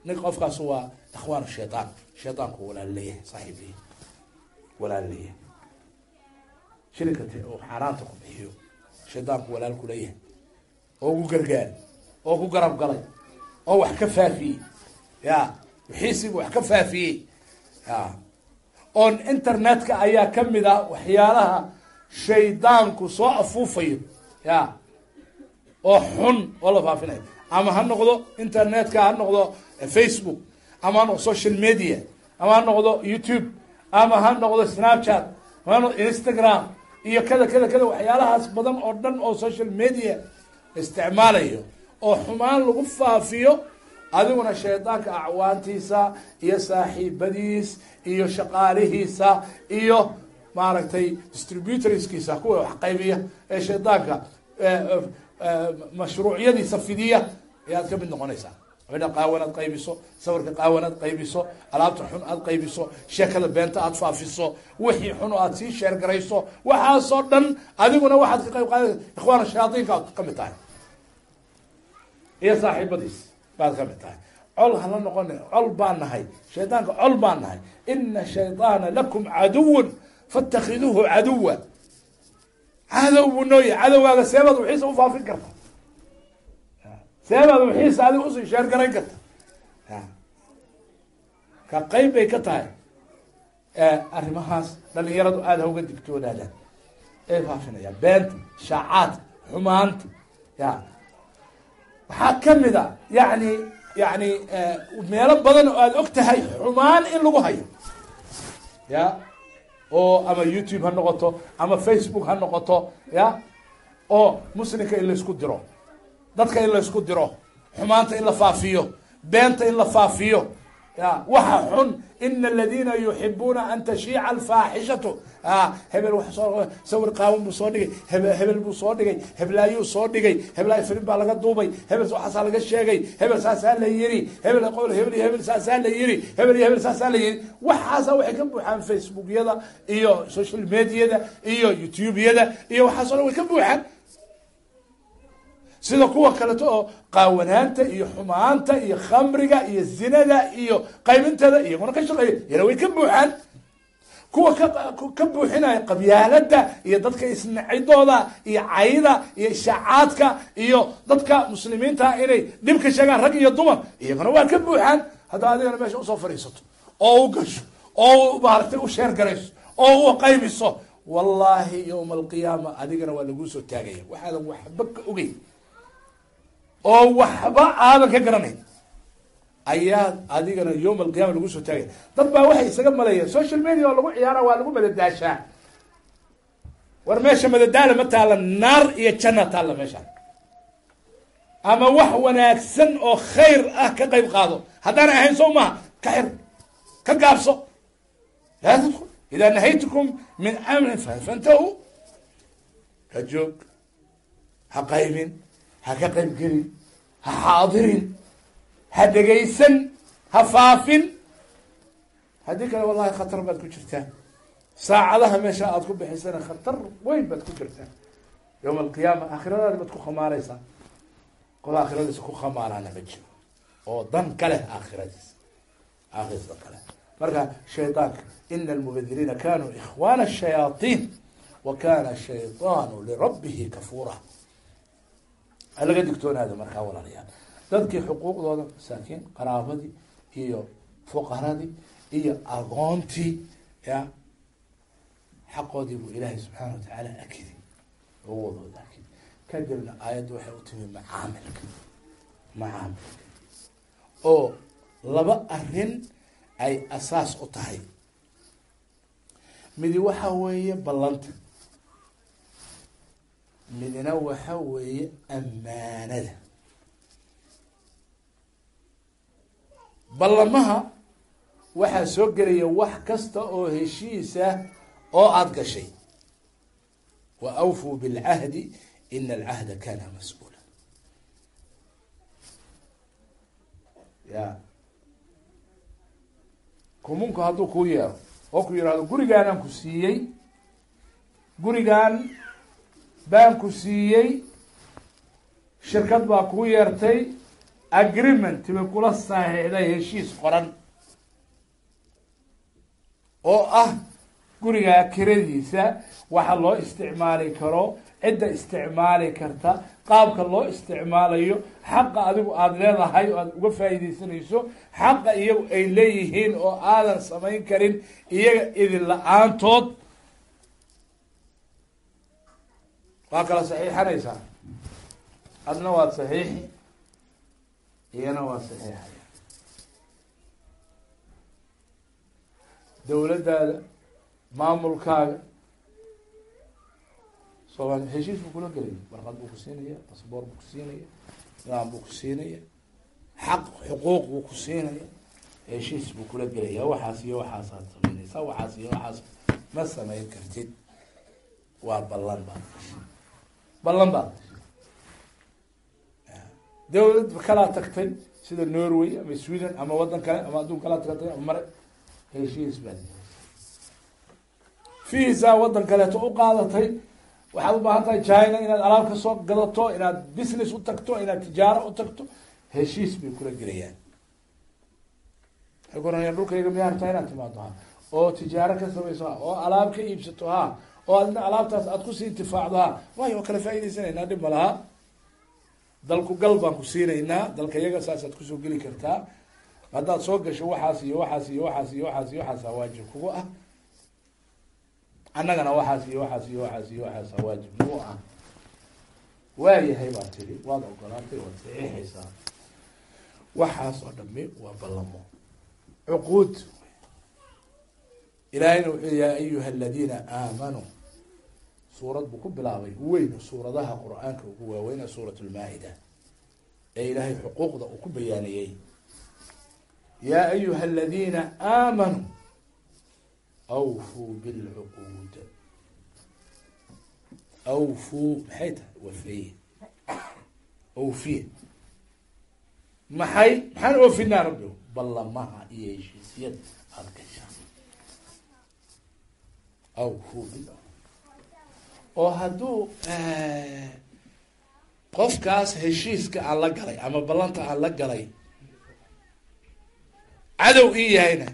nin qofkaas waa ikhwaan shayaan shaydaanku walaala leeyahay saaxiib leeyahay walaala leeyahay shirika oo xaaraanta ku bixiyo shaydaanku walaal ku leeyahay. Oo ku gargaar oo ku garab galay oo wax ka faafiyey. Ya wixiisiiba wax ka faafiyey. Ya. Oon internetka ayaa ka mid ah waxyaalaha shaydaanku soo afuufayo ya. Oo xun oo la faafinayo. Ama ha noqdo internetka ha noqdo facebook ama ha noqdo social media ama ha noqdo youtube ama ha noqdo snapchat ama ha noqdo instagram iyo kada kada kada waxyaalahaas badan oo dhan oo social media isticmaalayo oo xumaan lagu faafiyo adiguna shaydaanka acwaantiisa iyo saaxiibadiis iyo shaqaalihiisa iyo maaragtay distributorskiisa kuwa wax qaybiya ee shaydaanka mashruucyadiisa fidiya ayaad ka mid noqonaysaa midha qaawan aad qaybiso sawirka qaawan aad qaybiso alaabta xun aad qaybiso sheekada beenta aad faafiso wixii xun aad sii sheergarayso waxaasoo dhan adiguna waxaad ka qayb qaada ikhwaan shayaaiinka aad ka mid tahay. Iyo saaxiibadiis baad ka mid tahay. Col hala noqon col baan nahay. Shaydaanka col baan nahay. Ina shayطaana lakum caduwan faاtakiduuhu caduwa. Cadow buu nooyahy cadowgaaga seebaad wixiisa ufaafin karta seebaad wixiisa adiga u sii sheergarayn karta. Ka qeyb bay ka tahay. Arrimahaas dhalinyaradu aada hauga digtoonaadaan ee faafinayaan. Beenta shaacaadka xumaanta ya. Waxaa ka mid a yani yani meelo badan oo aada og tahay xumaan in lagu hayo. Ya. Oo ama youtube ha noqoto ama facebook ha noqoto ya. Oo muslimka in laysku diro dadka in laysku diro xumaanta in la faafiyo beenta in la faafiyo. Ya waxa xun ina aladina yuxibuuna an tashiica alfaaxishatu. Hebel wa soo sawir qaawan buu soo dhigay heb hebel buu soo dhigay heblaayuu soo dhigay heblaay filin baa laga duubay hebel waxaasaa laga sheegay hebel saasaa la yiri hebel qol hebel iyo hebel saasaa la yiri hebel iyo hebel saasaa la yiri. Waxaasa waxay ka buuxaan facebookyada iyo social mediada iyo youtubeyada iyo waxaaso dhan way ka buuxaan sida kuwa kaleto oo qaawanaanta iyo xumaanta iyo khamriga iyo zinada iyo qaybinteeda iyaguna ka shaqeeya yana way ka buuxaan. Kuwa ka buuxinaya qabyaalada iyo dadka isnacidooda iyo cayda iyo ishaacaadka iyo dadka muslimiinta inay dhib ka sheegaan rag iyo dumar iyaguna waa ka buuxaan. Haddaa adigana meesha u soo fadhiisato oo u gasho oo maaragtay u sheer garayso oo u qaybiso wallahi yowma alqiyaama adigana waa laguu soo taagaya. Waxaadan waxba ka ogeyn oo waxba aadan ka garanayn. Ayaa adigana yowm alqiyama lagu soo taagaya dad baa waxay isaga maleeyeen social media oo lagu ciyaara waa lagu madadaashaa. War meesha madadaala ma taalla naar iyo janna taalla meeshaan ama wax wanaagsan oo khayr ah ka qayb qaado. Haddaana ahayn soo maha ka xir ka gaabso. Laa tadkul idaa nahaytukum min amrin fantahu ka joog ha qaybin ha ka qayb gelin ha xaadirin ha dhegaysan ha faafin. Haddii kale wallahi khatar baad ku jirtaa saacadaha meesha aada ku bixisana khatar weyn baad ku jirtaa yowma alqiyaama aakhiradaadi baad ku khamaareysaa qof aakhiradiisa ku khamaaraana ma jiro. Oo dan kale aakhiradiisa aakhiradiisa kale. Marka shaydaanka ina almubadiriina kanuu ikhwana shayaaiin wa kana shayطaanu lirabbihi kafuura alaga digtoonaada markaa walaalayaal. Dadkii xuquuqdooda masaakiin qaraabadii iyo fuqaradii iyo agoontii ya xaqoodii buu ilaahay subxaana watacaala akidi xuquuqdooda akidi kadibna aayadda waxay u timi macaamilka macaamilka. Oo laba arrin ay asaas u tahay. Midi waxa weeye ballanta midna waxa weeye ammaanada. Ballamaha waxaa soo gelaya wax kasta oo heshiisa oo aada gashay. Wa awfuu bilcahdi ina alcahda kana mas'uula. Ya. Kumunku hadduu kuu yeero oo ku yihahdo gurigaanaan ku siiyey gurigaan baan ku siiyey shirkad baa kuu yeertay agreement bay kula saaxiixday heshiis qoran. Oo ah gurigaa kiradiisa waxa loo isticmaali karo cidda isticmaali karta qaabka loo isticmaalayo xaqa adigu aada leedahay oo aada uga faa'iidaysanayso xaqa iyagu ay leeyihiin oo aadan samayn karin iyaga idin la'aantood waa kala saxiixanaysaa. Adna waad saxiixi iyana waa saxiixaya. Dawladdaada maamulkaaga soomaali heshiis buu kula gelaya warqad buu ku siinaya basboor buu ku siinaya nidaam buu ku siinaya xaq xuquuq buu ku siinaya. Heshiis buu kula gelaya waxaas iyo waxaasaad samaynaysaa waxaas iyo waxaas ma samayn kartid. Waa ballan gashay ballan baad dawlad kalaa tagtay sida norway ama sweden ama waddan kale ama adduun kalaa tagtay ama mare heshiis baad fiisa waddan kaleeto u qaadatay. Waxaad u baahan tahay china inaad alaab ka soo gadato inaad business u tagto inaad tijaaro u tagto. Heshiis bay kula gelayaan. Waxay kuranayaan dhulkayga miyaa rabtaa inaad timaado ha oo tijaaro ka samayso ha oo alaab ka iibsato ha oo adna alaabtaas aad ku sii intifaacdo ha waayo waa kala faa'idaysanaynaa dhib ma dalku gal baan ku siinaynaa dalka iyaga saasaad ku soo geli kartaa. Haddaad soo gasho waxaas iyo waxaas iyo waxaas iyo waxaas iyo waxaasa waajib kugu ah. Annagana waxaas iyo waxaas iyo waxaas iyo waxaasa waajib nagu ah. Waayahay baad tiri waad ogolaatay waad saxiixaysaa. Waxaas oo dhami waa ballamo. Cuquud ilaahayna wuxuu yaa ayuha aladiina aamanuu suurad buu ku bilaabay. Weyn suuradaha qur'aanka ugu waaweyna suurat lmaa-ida ee ilaahay xuquuqda uu ku bayaaniyey yaa ayuha aladiina aamanuu awfuu bilcuquud. Awfuu maxay tahay? Wafeye awfiye maxay? Maxaan oofinaa rabbi? Ballamaha iyo heshiisyada aada awfuu bil oo hadduu qofkaas heshiiska aan la galay ama ballanta aan la galay cadow ii yahayna.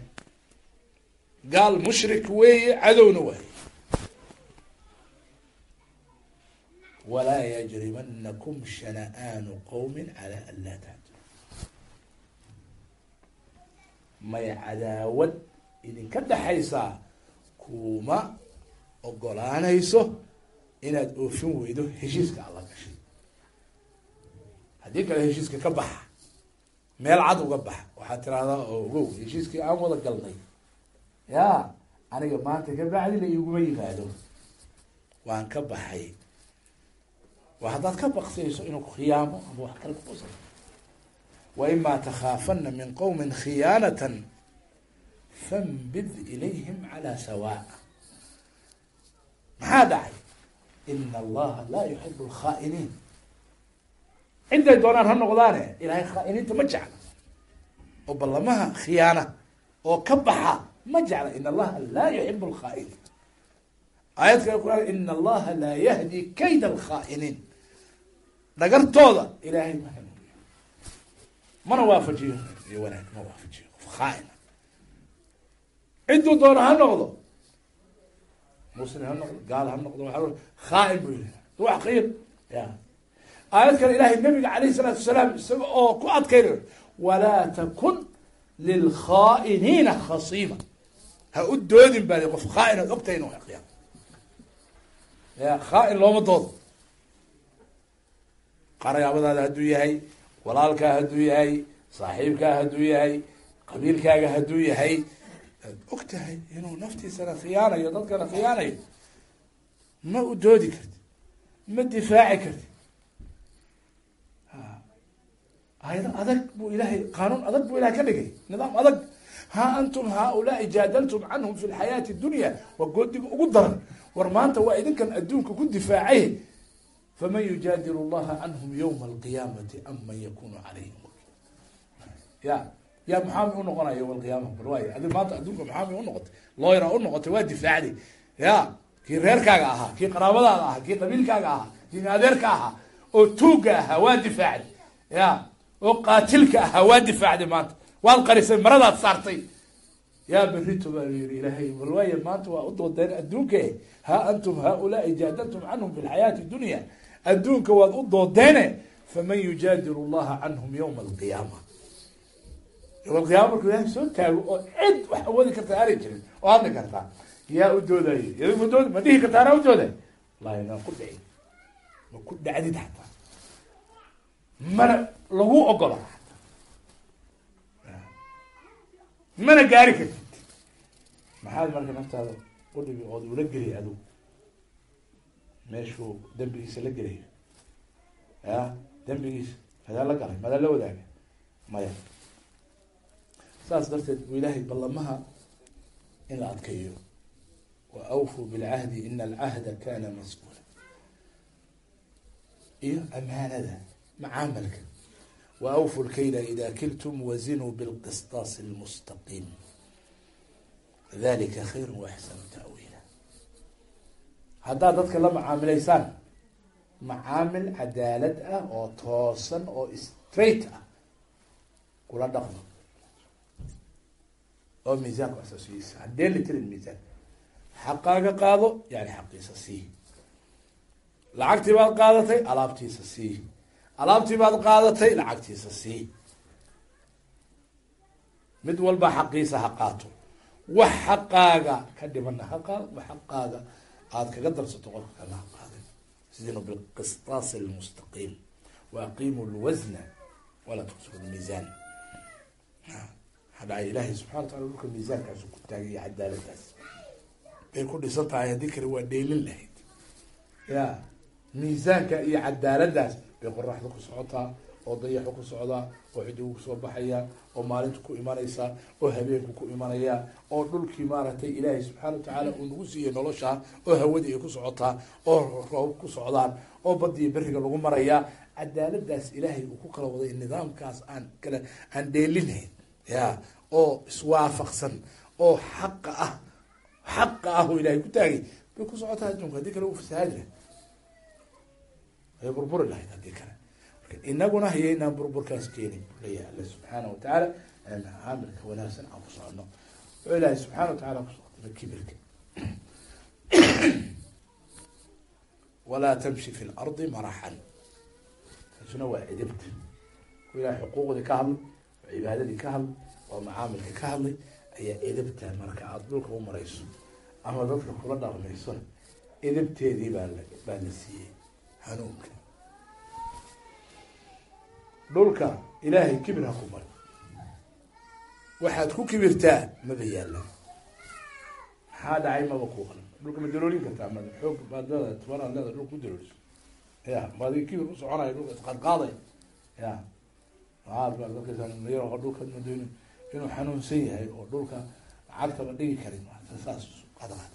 Gaal mushrik weeye cadowna waay. Walaa yajrimanakum shana'aanu qowmin calaa an laa tacdilu may cadaawad idinka dhexaysaa kuma ogolaanayso inaad oofin weydo heshiiska alla gashay. Haddii kale heshiiska ka baxa meel cad uga baxa waxaad tirahdaa ogow heshiiskii aan wada galnay. Ya aniga maanta ka bacdi la iguma yimaado. Waan ka baxay. Waa haddaad ka baksayso inuu khiyaamo ama wax kale kusa wa imaa takhaafana min qowmin khiyaanatan fambid ilayhim calaa sawaa maxaa dhacay ina allaha laa yuxibu alkhaa'iniin ciday doonaan ha noqdaane ilahay khaa'iniinta ma jecla oo ballamaha khiyaana oo ka baxa ma jecla in allaha laa yuxibu alkhaa'iniin aayad kale qur'aan in allaha laa yahdi kayda alkhaa'iniin dhagartooda ilaahay ma hanuuniyo mana waafajiyo iyo wanaag ma waafajiyo qof khaaina ciduu doona ha noqdo. Muslim ha noqdo gaal ha noqdo khaain buu yihi wax khayr ya. Aayad kale ilahay nabiga alayh salaatu wasalaam isaga oo ku adkaynayo walaa takun lilkhaa'iniina khasiima. Ha u doodin baa qof khaain aad ogtahay inu qiya ya khaain looma doodo. Qarayaabadaada hadduu yahay walaalkaa hadduu yahay saaxiibkaa hadduu yahay qabiilkaaga hadduu yahay aad og tahay inuu naftiisana khiyaanayo dadkana khiyaanayo ma u doodi karti ma difaaci karti ayado adag buu ilahay qaanuun adag buu ilahay ka dhigay nidaam adag. Ha antum haaulaai jaadaltum canhum fi lxayaati dunya waa goodiga ugu daran. War maanta waa idinkan adduunka ku difaacay. Faman yujaadilu llaha canhum yawma alqiyaamati am man yakunu calayhim ya yaa maxaami unoqonaya yawma alqiyaama bal waay adi maanta adduunka maxaami unoqotay looyra unoqotay waa difaacday. Ya kii reerkaaga ahaa kii qaraabadaada ahaa kii qabiilkaaga ahaa kii adeerka ahaa oo tuugga ahaa waa difaacday. Ya oo qaatilka ahaa waa difaacday maanta. Waad qarisay maradaad saartay. Yaa berito baa yiri ilaahay bal waaya maanta waa udoodeen adduunka ha antum haaulaai jaadaltum canhum fi lxayaati dunya. Adduunka waad u doodeene. Faman yujaadilu llaha canhum yawma alqiyaama yawma alqiyama markuu ilahay soo taago oo cid wax awoodi kartaa aanay jirin oo hadli kartaa yaa u doodayo yadi ma dood ma dhihi kartaa anaa u dooday? Wallahi ma ku dhicin. Ma ku dhacdid xataa mana lagu ogola mana gaari kartid. Maxaad marka naftaada udhigi ood ula geliy adigu meeshuu dembigiisa la gelayo ya dembigiisa madaa la galay madaa la wadaaga. Maya saas darteed buu ilaahay ballamaha in la adkeeyo. Wa awfuu bilcahdi ina alcahda kana mas'uula. Iyo amaanada macaamalka. Wa awfu lkayla ida kiltum wazinuu bilqistaasi lmustaqiim dalika khayru waaxsanu ta'wiila. Haddaad dadka la macaamilaysaan macaamil cadaalad ah oo toosan oo straight ah kula dhaqmo oo miisaanku asaasiyiisa haddeen la tirin miisaan xaqaaga qaado yani xaqiisa sii. Lacagtii baad qaadatay alaabtiisa sii. Alaabtii baad qaadatay lacagtiisa sii. Mid walba xaqiisa ha qaato. Wax xaqaaga ka dhimana ha qaado wax xaqaaga aada kaga darsato qolka kale ha qaadin sidinu bilqistaas almustaqiim. Wa aqimu lwasna walaa tuqsiru lmiisaan hadhaa ilaahay subxana wa taala dhulka miisaankaasu ku taagaya cadaaladaas. Bay ku dhisan tahay haddii kale waa dheylin lahayd. Ya miisaanka iyo cadaaladaas bay qoraxda ku socotaa oo dayaxu ku socdaa oo xidigu ku soo baxaya oo maalinta ku imanaysa oo habeenku ku imanaya oo dhulkii maaragtay ilaahay subxaana wa tacaala uu nagu siiyey nolosha oo hawadii ay ku socotaa oo roob ku socdaan oo badiyo beriga lagu marayaa cadaaladaas ilaahay uu ku kala waday nidaamkaas aan kala aan dheelinayn ya oo iswaafaqsan oo xaqa ah xaqa ah oo ilaahay ku taagay. Bay ku socotaa adduunka haddii kale fasahaadi lahay way burburi lahayd haddii kale. Inaguna hayaynaan burburkaas keenin buu leeyahay alle subxaana wa tacaala. Caamilka wanaagsan aan ku socono wuxuu ilaahay subxaana wa tacaala kusoqtay kibirka. Walaa tamshi fi lardi maraxan. Taasuna waa cidibta ku ilahay xuquuqdii ka hadlay oo cibaadadii ka hadlay oo macaamilka ka hadlay ayaa edibta marka aada dhulka u marayso ama dadka kula dhaqmayso edibteedii baa la baa la siiyey hanuunka. Dhulka ilaahay kibir ha ku mari waxaad ku kibirtaa maba yaalan maxaa dhacay maba ku qalan. Dhulka ma daloolin kartaa ma xoog baad leedahay tubanaad leedahay dhulka ku dalooliso. Ya maadi kibir u soconaya dhulka isqadqaaday ya maxaad baad arkaysaa yar dhulka madoon inuu xanuunsan yahay oo dhulka lacagtaba dhigi karin saas qadqaad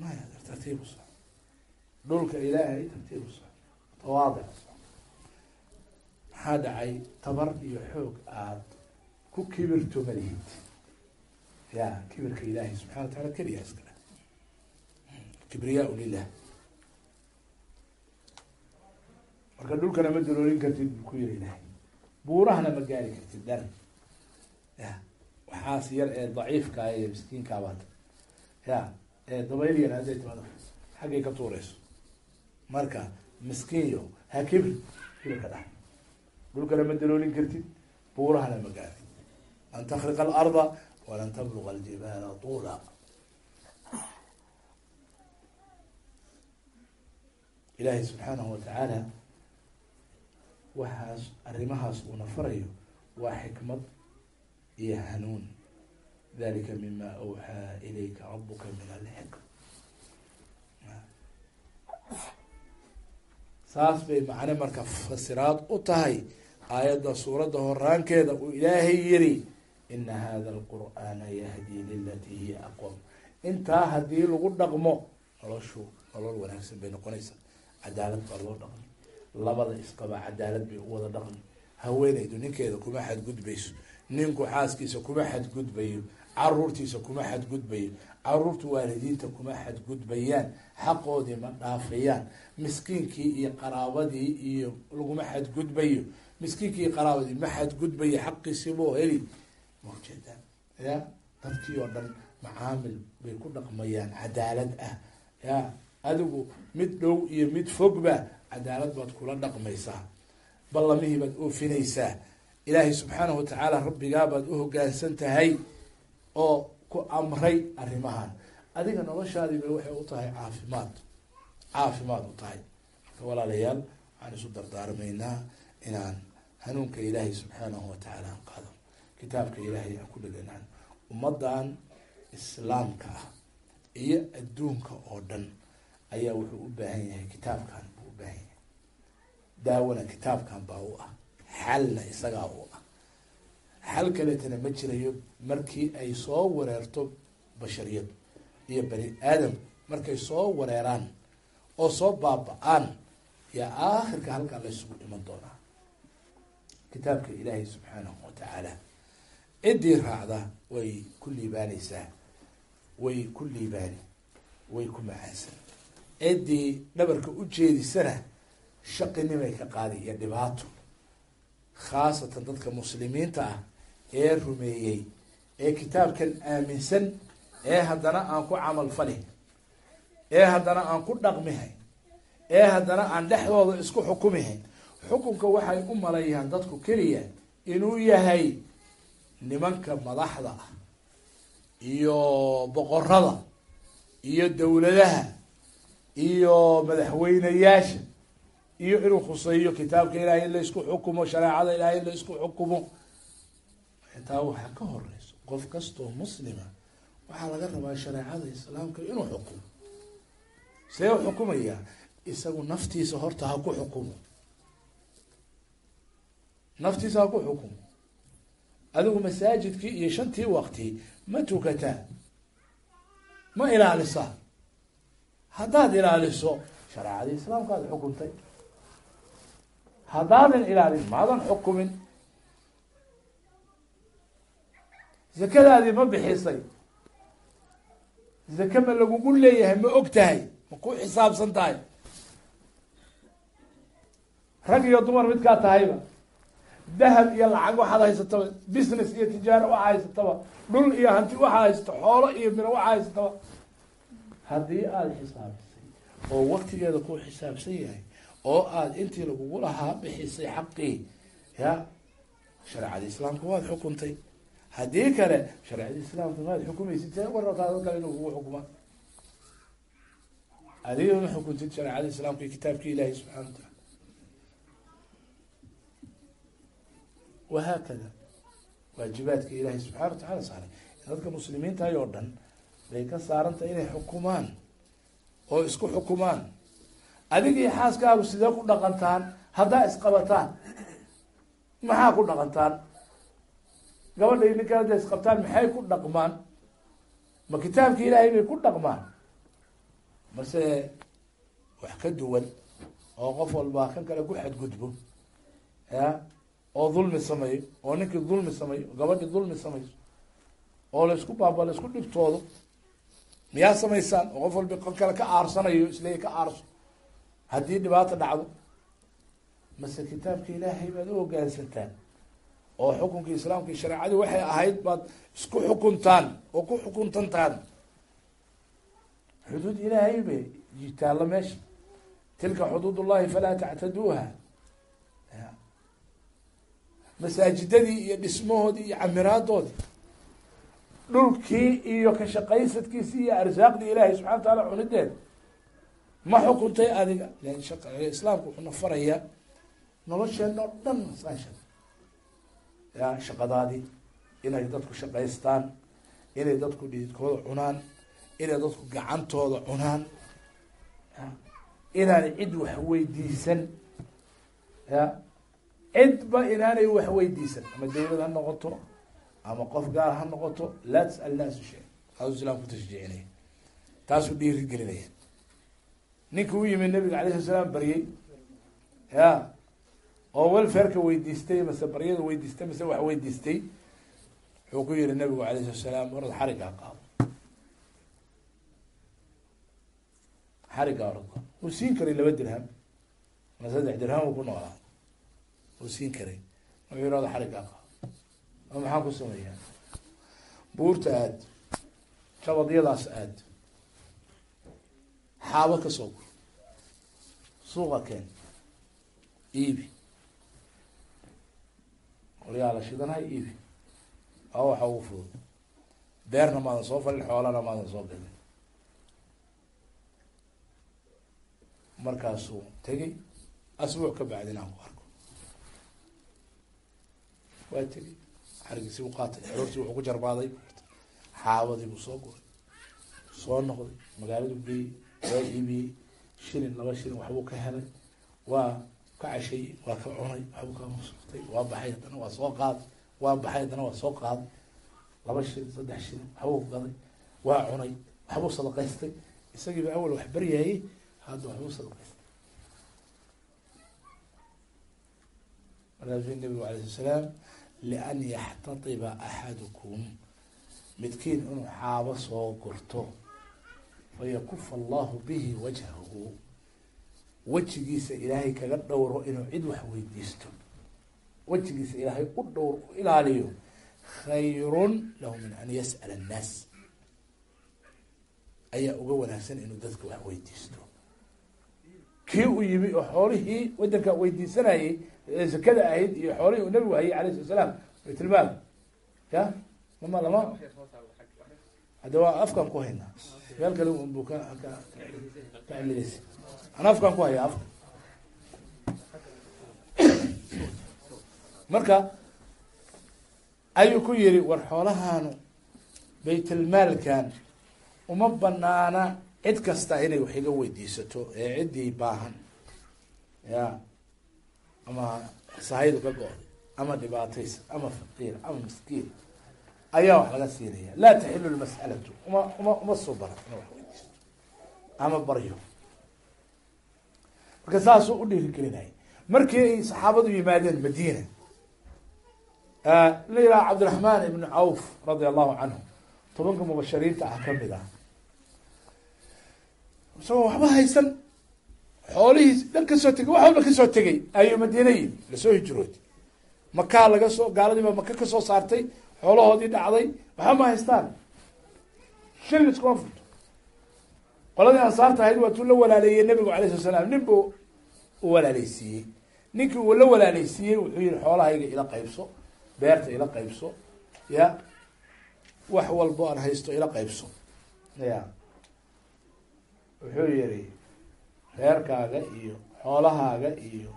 maya tartiib soco dhulka ilaahay tartiib u soco tawaadic maxaa dhacay? Tabar iyo xoog aad ku kibirto malihid ya kibirka ilaahay subxana wa taala keliya iskale kibriyaa lilah marka dhulkana ma daloolin kartid buu ku yiri ilaahay buurahana ma gaari kartid dhan ya waxaas yar ee daciifka ee miskiinkaabaad ya ee dabayl yar hadday timaado xaggay ka tuureyso marka miskiinyo ha kibri kibirka dhah dhulkana ma daloolin kartid buurahana ma gaari. Lan takriqa alarda walan tabluga aljibaala tuula. Ilaahay subxaanahu watacaala waxaas arrimahaas uuna farayo waa xikmad iyo hanuun. Dalika mima awxaa ilayka rabuka min alxikm saas bay macne marka fasiraad u tahay aayadda suuradda horaankeeda uu ilaahay yiri ina hada alqur'aana yahdii lilatii hiya aqwam. Intaa haddii lagu dhaqmo noloshu nolol wanaagsan bay noqonaysaa. Cadaalad baa loo dhaqmi labada isqaba cadaalad bay u wada dhaqmi. Haweeneydu ninkeeda kuma xadgudbayso ninku xaaskiisa kuma xadgudbayo caruurtiisa kuma xadgudbayo caruurtu waalidiinta kuma xadgudbayaan xaqoodii ma dhaafayaan miskiinkii iyo qaraabadii iyo laguma xadgudbayo miskiinkii iyo qaraabadii ma xadgudbayo xaqiisiboo heli. Maujeeda ya dadkii oo dhan macaamil bay ku dhaqmayaan cadaalad ah. Ya adigu mid dhow iyo mid fogba cadaalad baad kula dhaqmaysaa ballamihii baad oofinaysaa ilaahay subxaanahu watacaala rabbigaa baad u hoggaansan tahay oo ku amray arrimahan. Adiga noloshaadiiba waxay u tahay caafimaad caafimaad u tahay. Marka walaalayaal waxaan isu dardaarmaynaa inaan hanuunka ilaahay subxaanahu watacaala aan qaado. Kitaabka ilaahay aan ku dheganaan ummaddan islaamka ah iyo adduunka oo dhan ayaa wuxuu u baahan yahay kitaabkan baahan yahay daawana kitaabkan baa u ah. Xalna isagaa u ah. Xal kaleetana ma jirayo markii ay soo wareerto bashariyad. Iyo bani aadam markay soo wareeraan oo soo baaba-aan yaa aakhirka halkaa laysugu iman doonaa. Kitaabka ilaahay subxaanahu watacaala ciddii raacda way ku liibaanaysaa way ku liibaani way ku macaansan ciddii dhabarka u jeedisana shaqinimay ka qaadi iyo dhibaato. Khaasatan dadka muslimiinta ah ee rumeeyey ee kitaabkan aaminsan ee haddana aan ku camal falin ee haddana aan ku dhaqmihayn ee haddana aan dhexdooda isku xukumihayn xukunka waxay u malayaan dadku keliya inuu yahay nimanka madaxda ah iyo boqorada iyo dowladaha iyo madaxweyneyaasha iyo inuu khuseeyo kitaabka ilaahay in laysku xukumo shareecada ilaahay in laysku xukumo. Taa waxaa ka horeyso qof kastoo muslima waxaa laga rabaa shareecada islaamka inuu xukumo. See u xukumayaa isagu naftiisa horta ha ku xukumo. Naftiisa ha ku xukumo. Adigu masaajidkii iyo shantii waqti ma tukataa ma ilaalisaa haddaad ilaaliso shareecadii islaamka aad xukuntay. Haddaadan ilaalin maadan xukumin. Zakadaadii ma bixisay. Zake ma lagugu leeyahay ma og tahay ma ku xisaabsan tahay. Rag iyo dumar midkaa tahayba. Dahab iyo lacag waxaad haysataba business iyo tijaaro waxaa haysataba dhul iyo hanti waxaa haysato xoolo iyo miro waxaa haysataba haddii aada xisaabisay oo waktigeeda ku xisaabsan yahay oo aada intii lagugu lahaa bixisay xaqii ya shareecada islaamka waad xukuntay. Haddii kale shareecada islaamka maad xukumaysid see warartaa dad kale inuu kugu xukuma. Adiga ma xukuntid shareecada islaamka iyo kitaabka ilaahi subxana wa taala. Wahaakada waajibaadka ilaahay subxana wa tacala saaray. Dadka muslimiintahay oo dhan bay ka saarantahay inay xukumaan oo isku xukumaan. Adiga iyo xaaskaagu sidee ku dhaqantaan? Haddaa isqabataan. Maxaa ku dhaqantaan? Gabadha iyo ninkan hadday isqabtaan maxay ku dhaqmaan? Ma kitaabka ilaahay bay ku dhaqmaan? Mase wax ka duwan oo qof walba kan kale ku xadgudbo ya oo dulmi sameeyo oo ninkii dulmi sameeyo gabadhii dulmi samayso oo la isku baaba la isku dhibtoodo miyaa samaysaan? oo qof walba qof kale ka aarsanayo isleeya ka aarso. Haddii dhibaato dhacdo mase kitaabka ilaahay baad u hogaansantaan oo xukunkii islaamka shareecadii waxay ahayd baad isku xukuntaan oo ku xukuntantaan. Xuduud ilaahay be jitaalla meesha. Tilka xuduud ullahi falaa tactaduuha. Masaajidadii iyo dhismahoodii iyo camiraadoodii dhulkii iyo ka shaqaysadkiisii iyo arsaaqdii ilaahay subxana wa taala cunideed ma xukuntay adiga? Lan islaamku wuxuuna farayaa nolosheena oo dhan ya shaqadaadii inay dadku shaqaystaan inay dadku dhididkooda cunaan inay dadku gacantooda cunaan inaan cid wax weydiisan ya cidba inaanay wax weydiisan. Ama dawlad ha noqoto ama qof gaar ha noqoto laa tasal naasu shay. Taasuu islaamku tashjiicinaya taasuu dhiirigelinaya ninki u yimid nabiga alayh sala salaam baryey ya. Oo welfareka weydiistay mase baryada weydiistay mase wax weydiistay wuxuu ku yihi nabigu alayh salatu salaam orad xarigaa qaado. Xarigaa orad qaado. Wuu siin karay laba dirham. Ama saddex dirham uu ku noolaa. Wuu siin karay. Wuxuu yihi orad xarigaa qaado. oo maxaan ku sameeyaa buurta aad jabadyadaas aad xaabo ka soo gur suuqa keen iibi. Qoryaa la shidanahay iibi. A waxa ugu fudud. Beerna maadan soo falin xoolana maadan soo galin markaasuu tegey asbuuc ka bacdi inaan ku arko. Waa tegey xarigiisii u qaatay. Aroortii wuxuu ku jarbaaday xaabadii buu soo guray soo noqday. Magaaladu geeyey waa iibiyey shilin laba shilin waxbuu ka helay. Waa ka cashayey waa ka cunay waxbuu ka masuuftay waa baxay haddana waa soo qaaday waa baxay haddana waa soo qaaday laba shilin saddex shilin waxbuu gaday waa cunay waxbuu sadaqaystay. Isagiiba awal wax baryaayey hadda waxbuu sadaqaystay. Markaasuu nabigu alayh sala salaam lian yaxtatiba axadukum midkiin inuu xaabo soo gurto fayakufa allahu bihi wajhahu wejigiisa ilaahay kaga dhowro inuu cid wax weydiisto wejigiisa ilaahay u dhowr u ilaaliyo khayrun lahu min an yas'ala annaas ayaa uga wanaagsan inuu dadka wax weydiisto kii u yimi oo xoolihii wadanka weydiisanayay zakada ahayd iyo xoolihii uu nabigu hayay alayh sala salaam baytulmaal ya? Lama lama. Hadda waa afkaan ku haynaa meel kale bu ka ka ka cimilaysa ana afkaan ku haya afka. Marka ayuu ku yihi war xoolahaanu baytulmaalkan uma banaana cid kasta inay wax iga weydiisato ee ciddii baahan. Ya ama sahaydu ka go-day ama dhibaataysan ama faqiir ama miskiin ayaa wax laga siinaya. Laa taxilu lmas'alatu uma uma uma soo bara ina wax ama baryo. Marka saasuu u dhiirigelinaya markii ay saxaabadu yimaadeen madiina la yidhaha cabdiraxmaan ibnu cawf radia allahu canhu tobanka mubashiriinta ah ka mid ah isagoo waxba haysan xoolihiis dhan ka soo tegay wax walba ka soo tegay ayuu madiina yimi la soo hijrood makaa laga soo gaaladiiba maka ka soo saartay xoolahoodii dhacday waxba ma haystaan. Shil iskuma furto. Qoladii ansaarta ahayd waatuu la walaaleeyey nabigu alay sala slam nin buu u walaaleysiiyey ninkii uu la walaaleysiiyey wuxuu yihi xoolahayga ila qaybso beerta ila qaybso ya wax walbo aan haysto ila qaybso. Ya. Wuxuu yihi reerkaaga iyo xoolahaaga iyo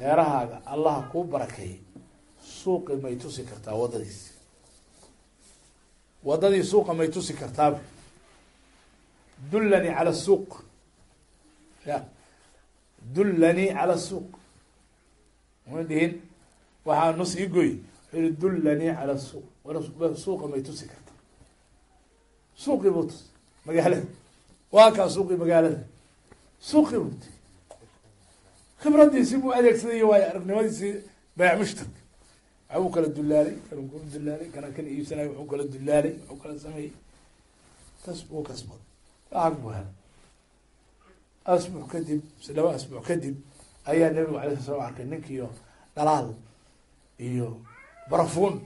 reerahaaga allaha kuu barakeey suuqi may tusi kartaa waddadiisi waddadii suuqa may tusi kartaa dullanii cala suuq. Ya. Dullanii cala suuq. Ma dhihin waxaa nus ii goy wuxuu yihi dullanii cala suuq. Suuqa may tusi kartaa. Suuqii buu tus magaalada. Waa kaa suuqii magaalada suuqii buu ti khibradiisii buu adeegsaday waayo aragnimadiisii bayc mushtak waxbuu kala dulaalay kan kala dulaalay kana kan iibsanay wuxuu kala dulaalay wuxuu kala sameeyey kasbuu kasbaday lacag buu helay. Asbuc kadib mise laba asbuc kadib ayaa nabigu alay sla arkay ninkiiyo dhalaal iyo barafuun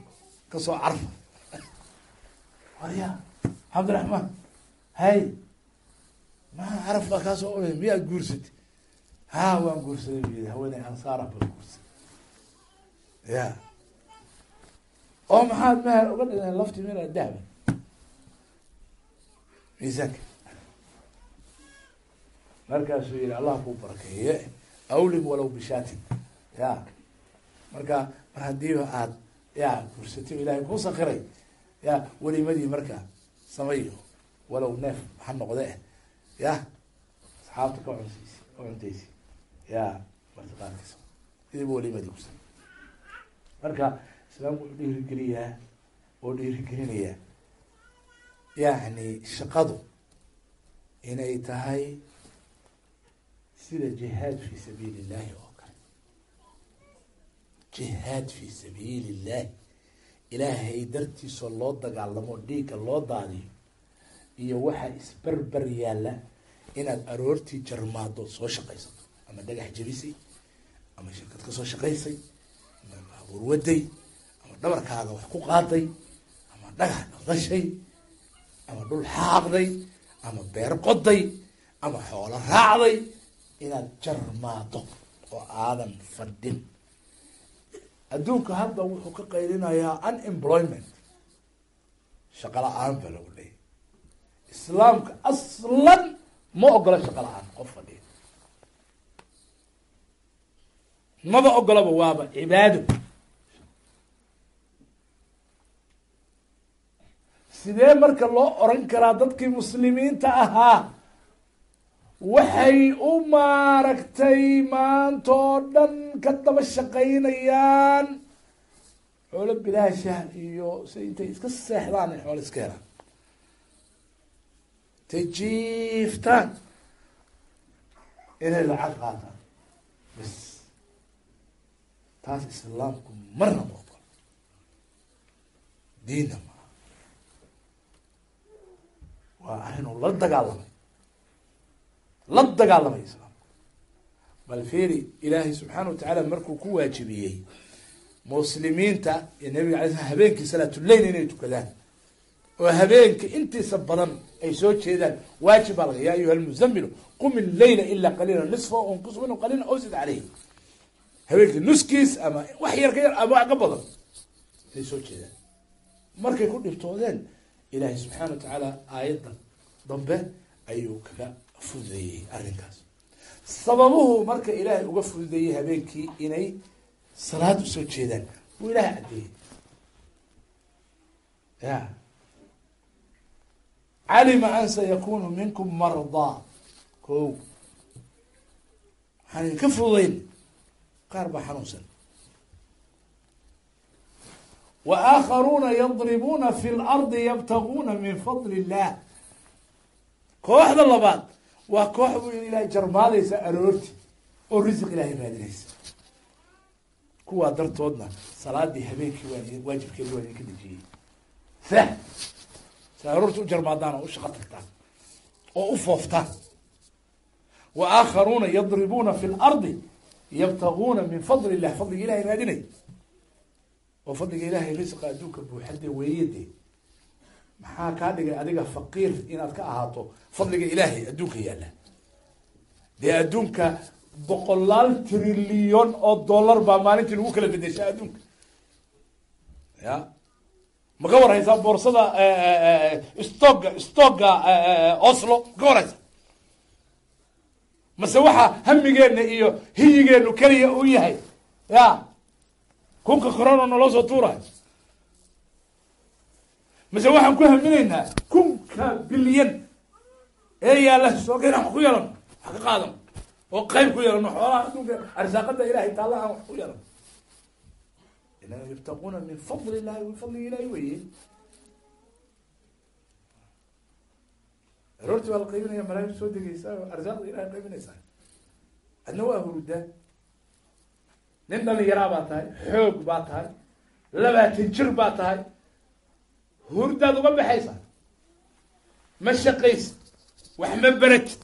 ka soo carfa. Warya cabdiraxmaan hay maa caraf baa kaasoo oy miyaad guursatay? Ha waan guursaday bu yii haweeney ansaara baan guursaday. Ya oo maxaad meher uga dhigeen lafti mina dahba miisaanka. Markaasuu yihi allah kuu barakeeye awlim walow bishaatin. Ya marka mar hadiiba aada ya guursatay ilahay kuu sakiray ya welimadii marka samayo walow neef ha noqde ya. Asxaabta ka cunsaysi ka cuntaysi ya. Martiqaadkiisa sidiiba welimadii kusa marka islaamku wuxuu dhiirigeliyaa oo dhiirigelinayaa yacni shaqadu inay tahay sida jihaad fi sabiili illahi oo kale. Jihaad fi sabiili illahi ilaahay dartiisoo loo dagaalamo dhiigga loo daadiyo iyo waxaa isberber yaalla inaad aroortii jarmaado soo shaqaysato ama dhagax jebisay ama shirkad ka soo shaqaysay ama baabuur waday ama dhabarkaaga wax ku qaaday ama dhagax dhaqdashay ama dhul xaaqday ama beer qoday ama xoolo raacday inaad jarmaado oo aadan fadhin. Adduunka hadda wuxuu ka qaylinayaa unemployment. Shaqa la'aan ba lagu leeyay islaamka aslan ma ogola shaqa la'aan qof fadhiya maba ogolaba waaba cibaado. Sidee marka loo oran karaa dadkii muslimiinta ahaa? Waxay u maaragtay maanta oo dhan ka daba shaqaynayaan. Xoolo bilaasha iyo si intay iska seexdaan xoolo iska helaan jiiftaan inay lacag qaataan bas taas islaamku marna ma ogolo diinna maaha waa arrin uu la dagaalamay la dagaalamay islaamku bal fiiri ilaahay subxaana wa tacaala markuu ku waajibiyey muslimiinta iyo nabiga alay slam habeenkii salaatuleyl inay tukadaan oo habeenka intiisa badan ay soo jeedaan waajib baa laga ya ayuha almuzamilu qum illeyla ilaa qaliila nisfa unqus minhu qaliila aw zid caleyh habeenkii nuskiis ama wax yar ka yar ama wax ka badan ay soo jeedaan. Markay ku dhibtoodeen ilaahay subxaana wa tacaala aayadda dambe ayuu kaga fududeeyey arrinkaas. Sababuhu marka ilaahay uga fududeeyey habeenkii inay salaad u soo jeedaan buu ilaahay caddeeyey ya calima an sayakunu minkum mardaa ko waxaan idinka fududayn. Qaar baa xanuunsan. Wa aakharuuna yadribuuna fi lardi yabtaguuna min fadli illah kooxda labaad waa koox bu ilahay jarmaadaysa aroorti oo risiq ilaahay raadinaysa kuwaa dartoodna salaadii habeenkii waa waajibkeedi waa idinka dejiyey si aroorta u jarmaadaan oo u tagtaan oo u fooftaan. Wa aakharuuna yadribuuna fi lardi yabtaguuna min fadli illah fadliga ilahay raadinay. Oo fadliga ilaahay risqa adduunka buuxade weeyade maxaa kaa dhigay adiga faqiir inaad ka ahaato? Fadliga ilaahay adduunka yaalla. Dee adduunka boqolaal trilyon oo dollar baa maalintii lagu kala bedeshaa adduunka. Ya ma ka warhaysaa boorsada stoga stoga oslo? Ma ka warhaysa mase waxaa hamigeena iyo hiyigeenu keliya uu yahay? Ya kunka corona naloo soo tuurayo. Mase waxaan ku haminaynaa kunka bilyan ee yaalla sooga wax ku yeelano wax ka qaadano oo qayb ku yeelano xoolaha adduunka arsaaqada ilahay taalla wax ku yeelano yabtaquuna min fadli illahi min fadligi ilahi weye aroortii baa la qaybinaya malaa'igtu soo degeysaa oo arsaaqda ilahay qaybinaysaa adna waa hurudaa nin dhalinyaraa baa tahay xoog baa tahay labaatan jir baa tahay hurdaad uga baxaysaa ma shaqaysid wax ma beratid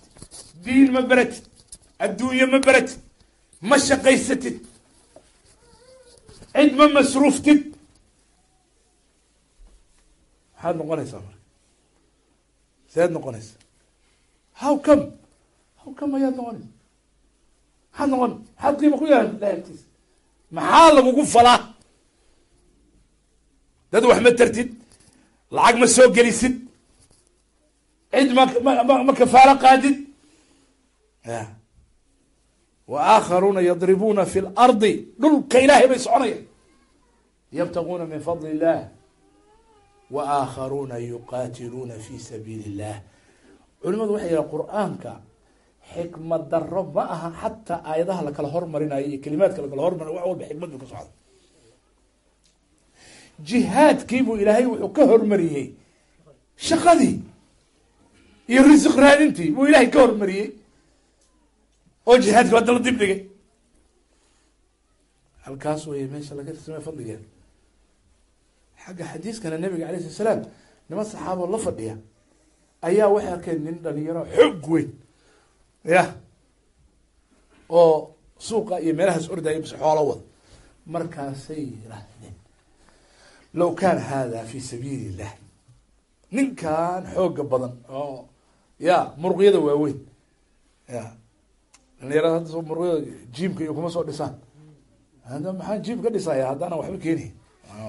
diin ma beratid adduunye ma beratid ma shaqaysatid cid ma masruuftid maxaad noqonaysaa marka seed noqonaysa how come how come ayaad noqonaysa maxaad noqon maxaad qiima ku yeelan ilahi maxaa lagugu falaa dad wax ma tartid lacag ma soo gelisid cid ma ma ma kafaalo qaadid ya wa aakharuuna yadribuuna fi lardi dhulka ilaahay bay soconayaan yabtaguuna min fadli illah wa aakharuuna yuqaatiluuna fi sabiili illah culimadu waxay yihaha qur'aanka xikmad daro ma aha xataa aayadaha lakala hormarinayo iyo kelimaadka lakala hormarinayo wax walba xikmad buu ka socda jihaadkiibuu ilaahay wuxuu ka hormariyey shaqadii iyo risiq raadintii buu ilaahay ka hormariyey oo jihaadki hadda la dib dhigay halkaas wey meesha laga tirsamay fadligeeda xagga xadiiskana nabiga alayh slat salaam niman saxaabo la fadhiya ayaa waxay arkeen nin dhalinyaro xoog weyn. Ya oo suuqa iyo meelahaas ordaya bas xoolo wada markaasay yiraahdeen low kaana hada fi sabiili illah ninkan xooga badan oo ya muruqyada waaweyn. Ya dhalinyarada hadda soo muruqyada jiimka iyo kuma soo dhisaan. Hadda maxaan jiim ka dhisaya haddana waxba keenay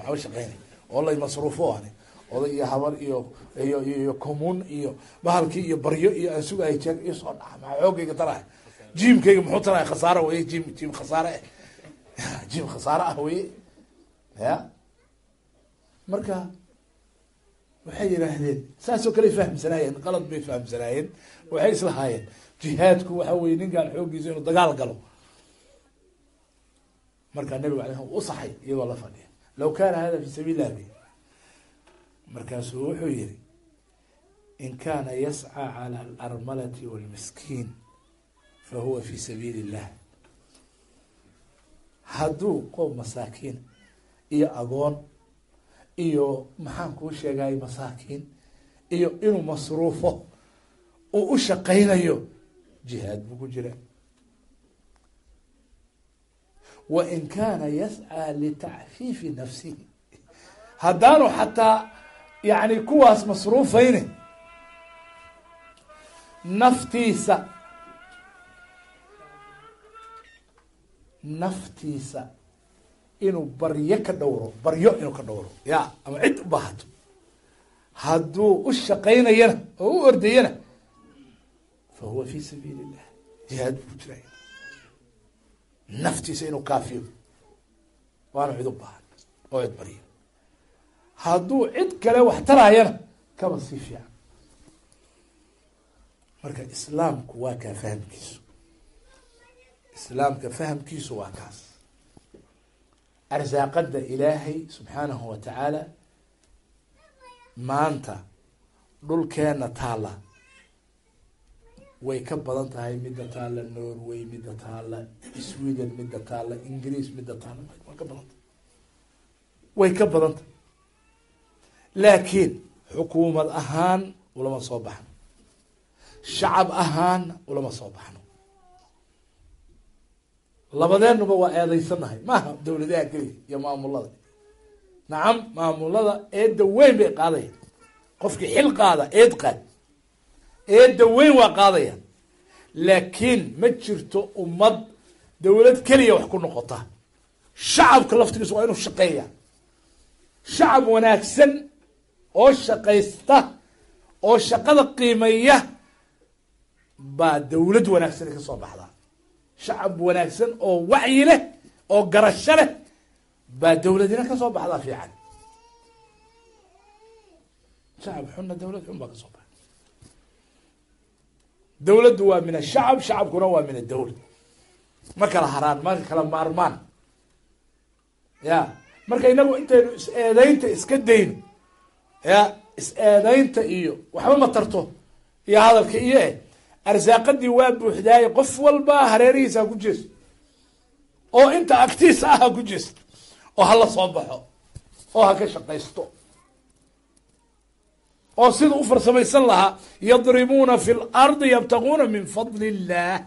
waxba shaqeynay oo lay masruufo ani oday iyo habar iyo iyo iyo commuun iyo bahalkii iyo baryo iyo aan sugahay jeeg iyo soo dhaca maxaa xoogayga tarahay jiimkayga muxuu tarahay khasaare weye jim jim khasaare. Ah jim khasaare ah weye ya. Marka waxay yidhaahdeen saasoo kale fahamsanaayeen qalad bay fahamsanaayeen waxay islahaayeen jihaadku waxa weye ninkaan xooggiisa inuu dagaal galo markaa nabiga alay slam usaxay iyagoo la fadhiya law kana hada fi sabiil lah bi markaasuu wuxuu yihi in kana yascى calى alarmalati wاlmiskiin fahuwa fi sabiil الlah hadduu qoom masaakiin iyo agoon iyo maxaan kuu sheegay masaakiin iyo inuu masruufo uu u shaqaynayo jihaad buu ku jira wain kana yascى litacfiifi nafsihi haddaanu xataa yani kuwaas masruufayne naftiisa naftiisa inuu baryo ka dhowro baryo inuu ka dhowro ya ama cid u baahato hadduu u shaqaynayana oo u ordayana fa huwa fi sabiili illah jihaad buu jiraya naftiisa inuu kaafiyo waana cid u baahan oo cid baryo hadduu cid kale wax taraayana kaba sii fiican marka islaamku waa kaa fahamkiisu islaamka fahamkiisu waa kaas arsaaqada ilaahay subxaanahu wa tacaala maanta dhulkeena taalla way ka badan tahay midda taalla norway midda taalla sweden midda taalla ingiriis midda taalla way ka badan tahay. Way ka badan tahay. Laakiin xukuumad ahaan ulama soo baxno. Shacab ahaanna ulama soo baxno. Labadeennuba waa eedaysanahay. Maaha dawladaha keliya iyo maamulada. Nacam maamulada eedda weyn bay qaadayaan qofkii xil qaada eed qaad eedda weyn waa qaadayaan. Laakiin ma jirto ummad dawlad keliya wax ku noqota. Shacabka laftigiisu waa inuu shaqeeya shacab wanaagsan oo shaqaysta oo shaqada qiimeeya baa dawlad wanaagsani ka soo baxdaa. Shacab wanaagsan oo wacyi leh oo garasho leh baa dawladina ka soo baxdaa fiican. Shacab xunna dawlad xun baa ka soo baxa dawladdu waa min ashacab shacabkuna waa min adawla ma kala haraan ma kala maarmaan. Ya marka inagu intaynu is-eedeynta iska dayno ya is-eedeynta iyo waxba ma tarto. Iyo hadalka iyo eh arsaaqadii waa buuxdaaye qof walba hareerihiisa ku jeeso oo inta agtiisa ah ha ku jeesto. Oo hala soo baxo. Oo ha ka shaqaysto oo sida u farsamaysan lahaa yadribuuna fi lardi yabtaguuna min fadli illah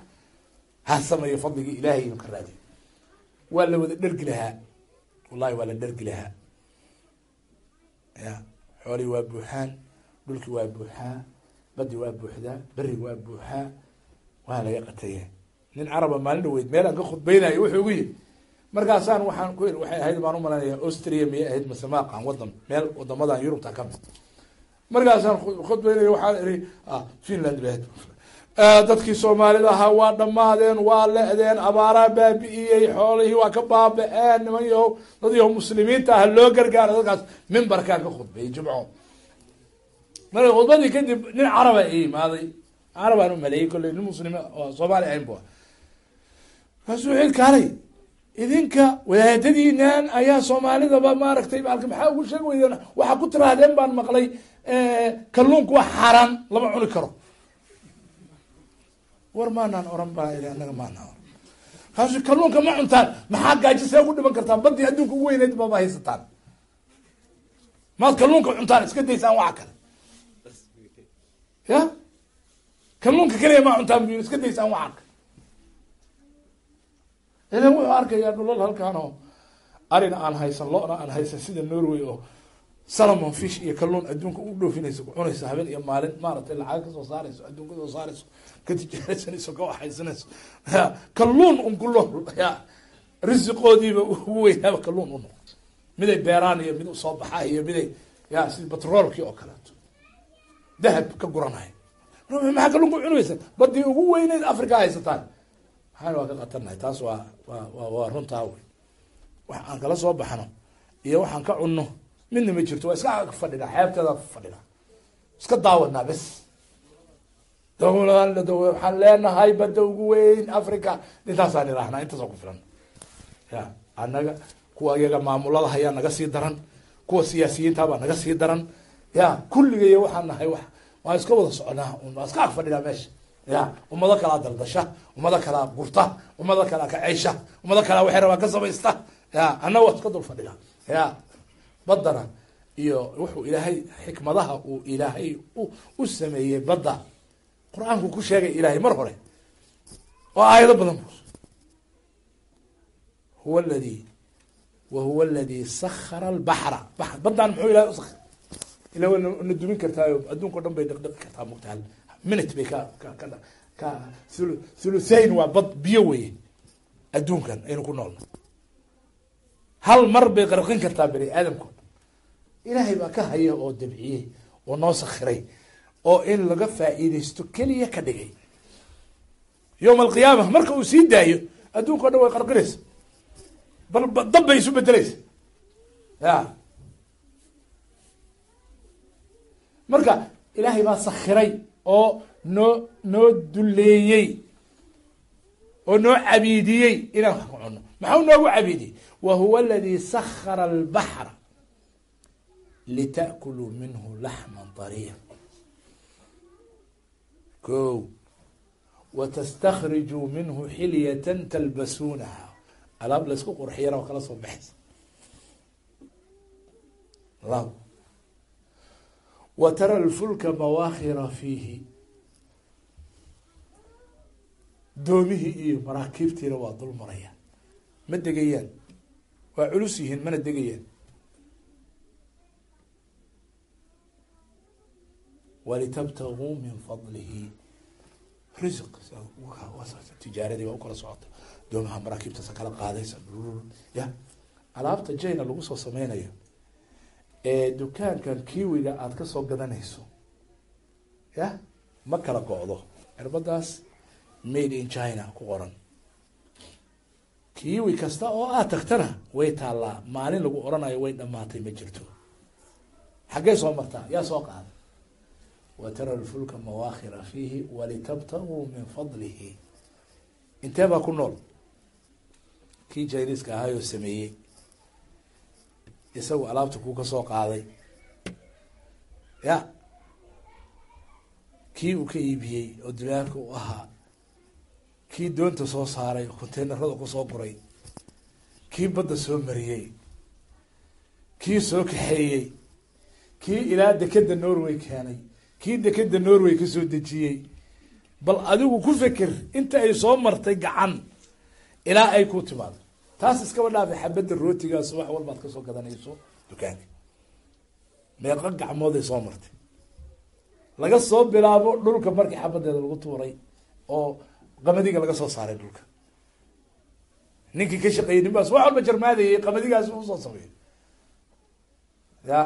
ha sameeyo fadligii ilaahay inu ka raadiyo. Waa la wada dhergi lahaa. Wallahi waa la dhergi lahaa. Ya xoolii waa buuxaan dhulki waa buuxaa badi waa buuxdaa beri waa buuxaa waa laga qataya nin caraba maalin dhaweyd meel aan ka khudbeynayo wuxuu ugu yihi markaasaan waxaan ku waxay ahayd baan umalanaya austria miyay ahayd masemaqan wadan meel wadamadan yurubta ka mid markaasaan khudbeynayo waxaan iri finland ba ahayd dadkii soomaalida ahaa waa dhamaadeen waa le-deen abaaraa baabi'iyey xoolihii waa ka baaba-een niman yahow dad muslimiinta ah loo gargaaro dadkaas mimbarkaan ka khudbeeyey jimco. Marka khudbadii kadib nin caraba i imaaday. Carabaan umaleeyey kolley nin muslimi oo soomaali ahayn bu markaasuu xil kaalay idinka wadaadadiinan ayaa soomaalidaba maaragtay baalka maxaa ugu sheegi weydeen waxaa ku tiraahdeen baan maqlay kalluunku waa xaaraan lama cuni karo. War maanaan oran baa ili anaga maanaan oran. Kaasu kalluunka ma cuntaan maxaa gaajo see ugu dhiman kartaan badii adduunka ugu weyneyd baba haysataan. Maad kalluunka cuntaan iska daysaan waxa kale. Ya? Kalluunka keliya ma cuntaan bu iska daysaan waxa ilan wuxuu arkayaa dhulal halkaan oo arina aan haysan lo-na aan haysan sida norway oo salomon fish iyo kalluun adduunka u dhoofinayso cunayso habeen iyo maalin maaragtay lacag ka soo saarayso adduun ka soo saarayso ka tijaaraysanayso ka waxaysanayso. Ya kalluun un ya risiqoodiiba ugu weynaaba kalluun u noqo miday beeraan iyo mid u soo baxaa iyo miday ya sida batroolkii oo kaleeto. Dahab ka guranaya maxaa kalluunka cunaysa? Badii ugu weyneyd africa haysataan maxaan waa ka qatarnahay taas waa waa wa waa runtaa wey wax aan kala soo baxno iyo waxaan ka cunno midna ma jirto. Waa iska fadhinaa xeebteeda fadhinaa iska daawadnaa bes. Waxaan leenahay badda ugu weyn africa intaasaan idhaahnaa intaasoo ku filan. Ya annaga kuwa iyaga maamulada hayaa naga sii daran. Kuwa siyaasiyiintabaa naga sii daran. Ya kulligay waxaan nahay wa waan iska wada soconaa waan iska ag fadhinaa meesha ya ummado kalaa daldasha ummado kalaa gurta ummado kalaa kaceysha ummado kalaa waxay rabaa ka samaysta. Ya annaga waa iska dul fadhinaa ya baddana iyo wuxuu ilaahay xikmadaha uu ilaahay u sameeyey badda. Qur'aanku ku sheegay ilaahay mar hore oo aayado badan bu huwa ladi wa huwa aladi sakara albaxra baddaan muxuu ilahay usakir ila wana dumin kartaayo adduunka o dhan bay dhaqdhaqi kartaa mugtaal minute bay ka ka ka ka thulu thuluthain waa bad biyo weye adduunkan aynu ku noolno. Hal mar bay qarqin kartaa bani aadamko ilaahay baa ka haya oo dabciyey oo noo sakhiray oo in laga faa'iidaysto keliya ka dhigay. Yowma alqiyaama marka uu sii daayo adduunka o dhan way qarqinaysa. Bal dab bay isu bedelaysa ya marka ilaahay baa sakhiray oo noo noo duleeyey oo noo cabiidiyey inaan wax ku cunno. Maxau noogu cabiidiyey? Wa huwa aladi sakara albaxra lita'kuluu minhu laxman dariya ko watastakrijuu minhu xilyatan talbasuunaha. Alaab laysku qurxiyana oo kala soo baxaysa. Lab wa tara lfulka mawaakhira fiihi. Doomihii iyo maraakiibtiina waa dul marayaan. Ma degayaan. Waa culus yihiin mana degayaan. Walitabtaguu min fadlihi. Risiq tijaaradii waa u kala socota. Doomaha maraakiibtaasa kala qaadaysa. Ya alaabta jayna lagu soo sameynayo dukaankan kiwiga aada ka soo gadanayso. Ya? Ma kala go-do. Cirbadaas made in china ku qoran. Kiwi kasta oo aad tagtana way taallaa. Maalin lagu oranayo way dhamaatay ma jirto. Xaggee soo martaa yaa soo qaada wa tara lfulka mawaakhira fiihi walitabtaguu min fadlihi. Intee baa ku nool? Kii jiniiska ahaayoo sameeyey isagu alaabta kuu ka soo qaaday. Ya. Kii uu ka iibiyey oo dulaalka u ahaa. Kii doonta soo saaray konteynerada ku soo guray kii badda soo mariyey. Kii soo kaxeeyey. Kii ilaa dekeda norway keenay. Kii dekeda norway ka soo dejiyey. Bal adigu ku feker inta ay soo martay gacan ilaa ay ku timaado taas iskaba dhaafay xabadda rootigaas wax walbaad ka soo gadanayso dukaanka. Meeqa gacmood ay soo martay. Laga soo bilaabo dhulka markii xabadeeda lagu tuuray oo qamadiga laga soo saaray dhulka. Ninkii ka shaqeeyey nin baas wax walba jarmaadayay qamadigaas u soo sameeyey. Ya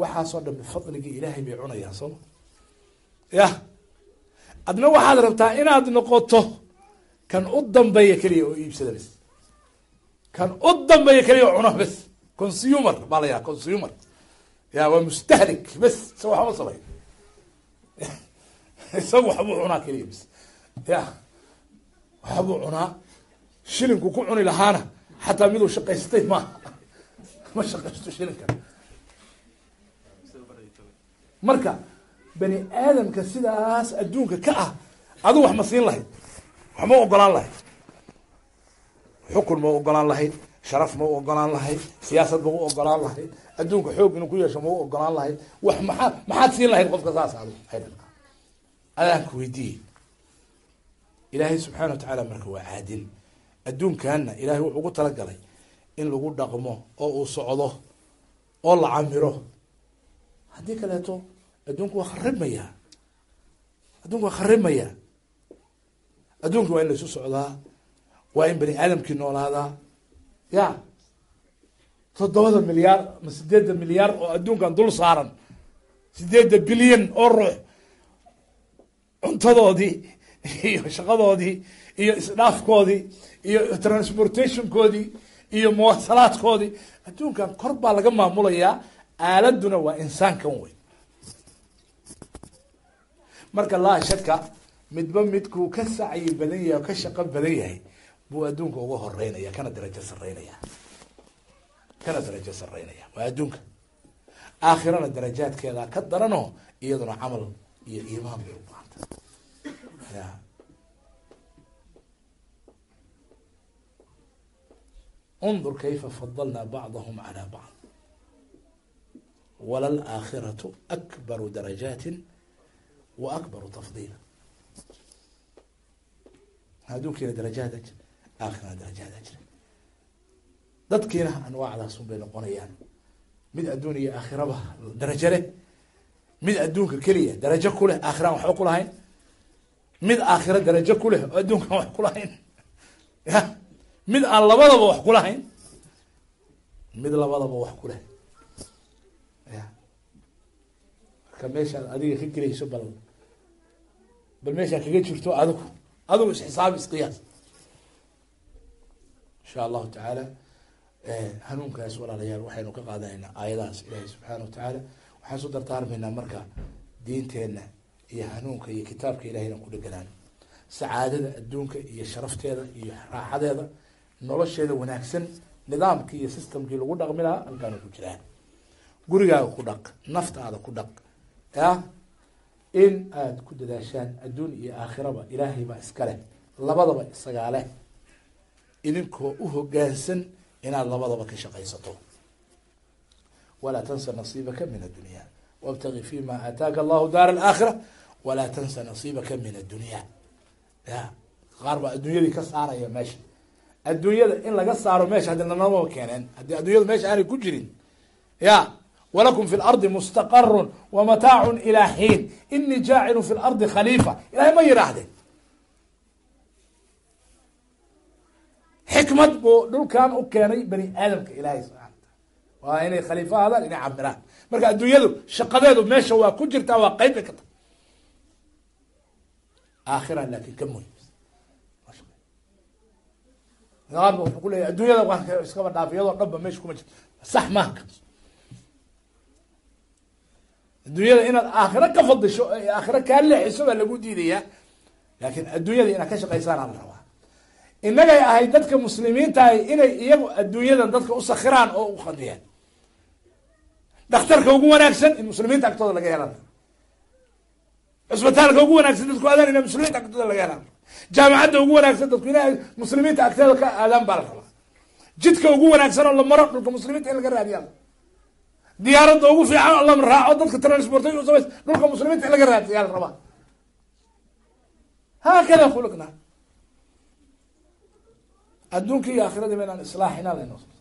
waxaasoo dhan bifadligii ilaahay bay cunayaan sooma ya adna waxaad rabtaa inaad noqoto kan u dambeeya keliya oo iibsada kan u dambeeya keliya cuno bes. Consumer baa la yaha consumer. Ya waa mustahlik bes. Isaga waxba samay isagu waxbuu cunaa keliya bes. Ya waxbuu cunaa. Shilinku ku cuni lahaana xataa miduu shaqaystay maaha ma shaqaysto shilinkan marka bani aadamka sidaas adduunka ka ah adu wax ma siin lahayd. Wax ogolaan lahayd xukun ma u ogolaan lahayd sharaf ma u ogolaan lahayd siyaasad ma u ogolaan lahayd adduunka xoog inuu ku yeesho ma u ogolaan lahayd. Wax maxaa maxaad siin lahayd qofka saas adu adaan ku weydiiyey ilaahay subxaana wa tacaala marka waa caadil. Adduunkanna ilahay wuxuu ugu talagalay in lagu dhaqmo oo uu socdo oo la camiro haddii kaleeto adduunku waa kharibmayaa adduunku waa kharibmayaa adduunka waa in laisu socdaa waa in bani aadamkii noolaadaa ya. Toddobada milyaar ma sideedda milyaar oo adduunkan dul saaran. Sideedda bilyan oo ruux. Cuntadoodii iyo shaqadoodii iyo isdhaafkoodii iyo transportationkoodii iyo muwasalaadkoodii adduunkan kor baa laga maamulayaa. Aaladuna waa insaankan wey marka laa shaka midba midkuu ka sacyi badan yahay oo ka shaqo badan yahay buu adduunka uga horeynaya kana darajo sareynaya kana darajo sareynaya waa adduunka. Aakhirana darajaadkeeda ka daranoo iyaduna camal iyo iimaan bay u baahanta. Ya undur kayfa fadalna bacdahum calaa bacd. Walalaakhiratu akbaru darajaatin wa akbaru tafdiila. Adduunkiina darajaada jira aakhirana darajaada jira. Dadkiina anwaacdaas un bay noqonayaan. Mid adduun iyo aakhiraba darajo leh. Mid adduunka keliya darajo ku leh aakhiraan waxba ku lahayn. Mid aakhira darajo ku leh oo adduunkaan wax ku lahayn. Ya? Mid aan labadaba wax ku lahayn. Mid labadaba wax ku leh. Ya? Marka meeshaad adiga ka gelayso bal bal meeshaa kaga jirto adigu adigu isxisaabi isqiyaas insha allahu tacaala hanuunkaas walaalayaal waxaynu ka qaadanaynaa aayadahaas ilaahay subxaana wa tacaala waxaan isu dardaarmaynaa marka diinteenna iyo hanuunka iyo kitaabka ilahay inaan ku dheganaan sacaadada adduunka iyo sharafteeda iyo raaxadeeda nolosheeda wanaagsan nidaamkii iyo systemkii lagu dhaqmi lahaa halkaana ku jiraan. Gurigaaga ku dhaq naftaada ku dhaq ya in aada ku dadaashaan adduun iyo aakhiraba ilaahay baa iska leh labadaba isagaa leh idinkoo u hogaansan inaad labadaba ka shaqaysato. Walaa tansa nasiibaka min addunya. Wabtagi fima aataaka allahu daar alaakhira walaa tansa nasiibaka min addunya. Ya qaar baa adduunyadii ka saaraya meesha. Adduunyada in laga saaro meesha haddi nanama keeneen haddii adduunyada meesha aanay ku jirin. Ya wlakum fi lardi mustaqaru wamataacu ilaa xiin inii jaacilu fi lardi khaliifa. Ilahay ma yidhaahdeen xikmad buu dhulkan u keenay bani aadamka ilahay subana wataala waa inay khaliifo aadaan inay camiraan marka adduunyadu shaqadeedu meesha waa ku jirtaa waa qeyb bay ka tahay. Aakhira laakin ka muhiim qaarba wuxuu ku leeyahy adduunyada waan iskaba dhaaf iyadoo dhanba meesha kuma jirto. Sax maaha adduunyada inaad aakhiro ka fadisho aakhiro kaa leexiso baa lagu diidayaa laakin adduunyada inaad ka shaqaysaana la rabaa innagay ahayd dadka muslimiintahay inay iyagu adduunyadan dadka u sakiraan oo u qadiyaan dhakhtarka ugu wanaagsan in muslimiinta agtooda laga helan cusbitaalka ugu wanaagsan dadku aadaan ina muslimiinta agtooda laga helaan. Jaamacadda ugu wanaagsan dadku ina muslimiinta agteeda ka aadaan baa la rabaa. Jidka ugu wanaagsan oo la maro dhulka muslimiinta in laga raadiya diyaaradda ugu fiican oo la raaco dadka transportation samays dhulka muslimiinta in laga raadiyaa la rabaa. Haakada khuluqna adduunka iyo aakhirada baynaan islaaxina laynoo soo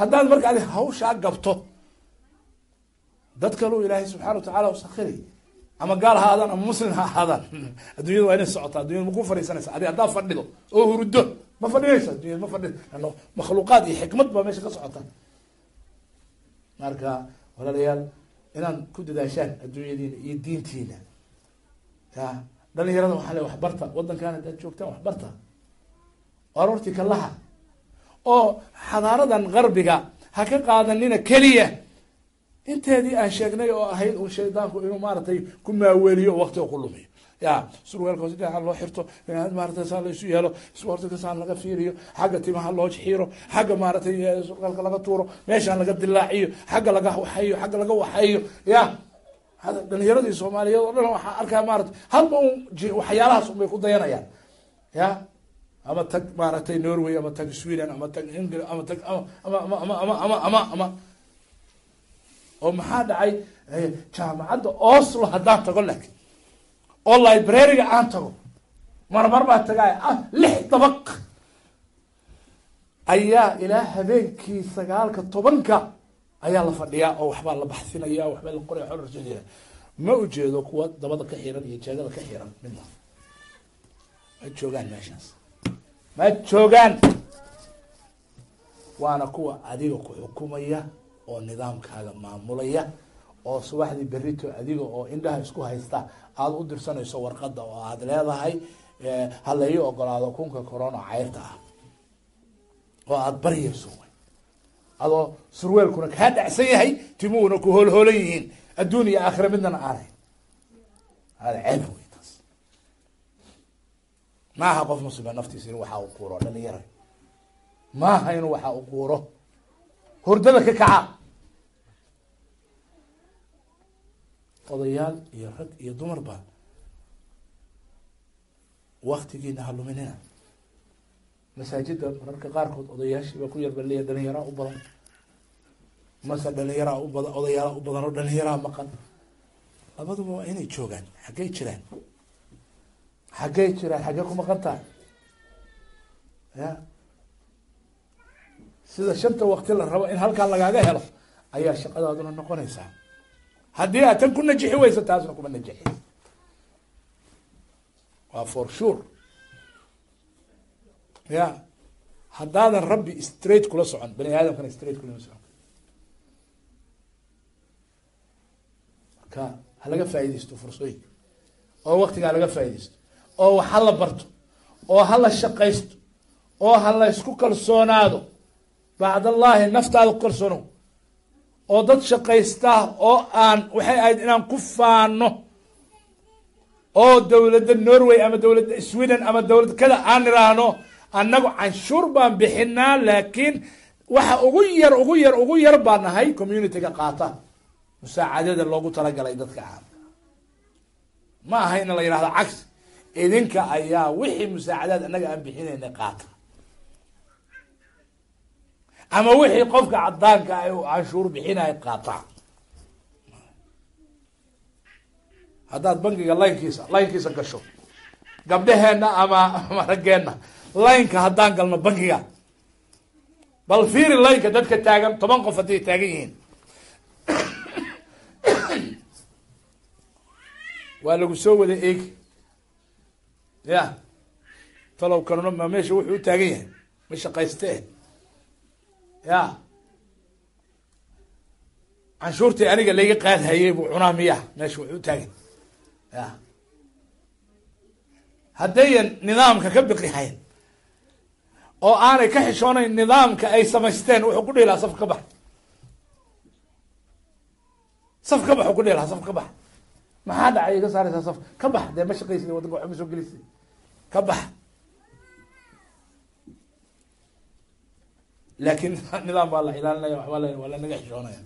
haddaad marka adi hawshaa gabto dad kaluu ilaahay subxana wa tacala usakhiray ama gaal ha aadaan ama muslim ha ahaadaan addunyada waa inay socotaa addunyada maku fadhiisanaysa adi haddaa fadhido oo hurdo ma fadhinaysa addunyada ma fadhi makhluuqaad iyo xikmad baa meesha ka socota marka walaalayaal inaan ku dadaashaan adduunyadiina iyo diintiina ya dhalinyarada waxaa le waxbarta waddankan haddaad joogtaan waxbarta. Aroortii kalaha oo xadaaradan qarbiga ha ka qaadanina keliya. Inteedii aan sheegnay oo ahayd un shaydaanku inuu maaratay ku maaweeliyo waktiga ku lumiyo ya surweelka hoos dhinaca loo xirto maarata saa laysu yeelo sportka saan laga fiiriyo xagga timaha loo xiiro xagga maaratay surweelka laga tuuro meeshaan laga dilaaciyo xagga laga waxayo xagga laga waxayo. Ya dhalinyaradii soomaaliyeed oo dhan waxaa arkaa maarata halba un waxyaalahaas un bay ku dayanayaan. Ya? Ama tag maaragtay norway ama tag sweden ama tag england ama tag ama ama ama ama ama ama ama oo maxaa dhacay? Jaamacadda oslo haddaan tago laakin oo librariga aan tago. Marmar baa tagaaya ah lix dabaq. Ayaa ilaa habeenkii sagaalka tobanka ayaa la fadhiyaa oo waxbaa la baxsinaya waxbaa la qoraya xorrjeeda ma ujeedo kuwa dabada ka xiran iyo jeegada ka xiran? Midna ma joogaan meeshaas. Ma joogaan! Waana kuwa adiga ku xukumaya oo nidaamkaaga maamulaya oo subaxdii berito adiga oo indhaha isku haysta aada u dirsanayso warqadda oo aada leedahay ha ogolaado kunka corona cayrta ah. Oo aada baryayso adoo surweelkuna kaa dhacsan yahay timuhuna ku hoolhoolan yihiin. Adduun iyo aakhira midnana aanay hada ceeb wey taas. Maaha qof muslima naftiisa inuu waxaa u quuro dhalinyara maaha inuu waxaa u quuro hurdada ka kaca. Odayaal iyo rag iyo dumarba waktigiina ha luminina masaajida mararka qaarkood odayaashiiba ku yar baleya dhalinyaraa u badan mase dhalinyaraa u badan odayaala u badan oo dhalinyaraa maqan. Labaduba waa inay joogaan xaggey jiraan. Xaggey jiraan xaggee ku maqan tahay. Ya? Sida shanta wakti la rabo in halkaa lagaaga helo ayaa shaqadaaduna noqonaysaa. Haddii aad tan ku najixi weyso taasna kuma najixi waa for sure. Ya? Haddaadan rabbi straight kula socon bani aadamkana straight kulama socon marka ha laga faaidaysto fursooyinka. Oo waktigaa laga faaidaysto. Oo wax ha la barto. Oo ha la shaqaysto. Oo ha la isku kalsoonaado. Bacd allahi naftaada ku kalsoono oo dad shaqaystaa oo aan waxay ahayd inaan ku faano oo dowladda norway ama dowladda sweden ama dowlad kada aan iraahno annagu canshuur baan bixinaa laakiin waxa ugu yar ugu yar ugu yar baa nahay communityga qaata musaacadada loogu talagalay dadka caamka ma aha in la yidhahdo cagsi idinka ayaa wixii musaacadaad annaga aan bixinayna qaata. Ama wixii qofka cadaanka ah canshuur bixinaya qaata. Haddaad bankiga laynkiisa laynkiisa gasho. Gabdhaheenna ama ama raggeenna laynka haddaan galno bankiga bal fiiri laynka dadka taagan toban qof hadday taagan yihiin waa lagu soo wada eegi ya. Talow kanuna ma meesha wuxuu u taagan yahay. Ma shaqaystee ya. Canshuurtii aniga layga qaadhayay buu cunaa miya meesha wuxuu u taagan. Ya. Haddayan nidaamka ka biqihayn oo aanay ka xishoonayn nidaamka ay samaysteen wuxuu ku dhihi lahaa saf ka bax. Saf ka bax u ku dhihi lahaa saf ka bax maxaa dhacay iga saaraysaa saf? Ka bax dee ma shaqaysid wadanka waxba soo gelisay. Ka bax. Laakin nidaam baa la ilaalinaya waxbaa la waa lanaga xishoonaya.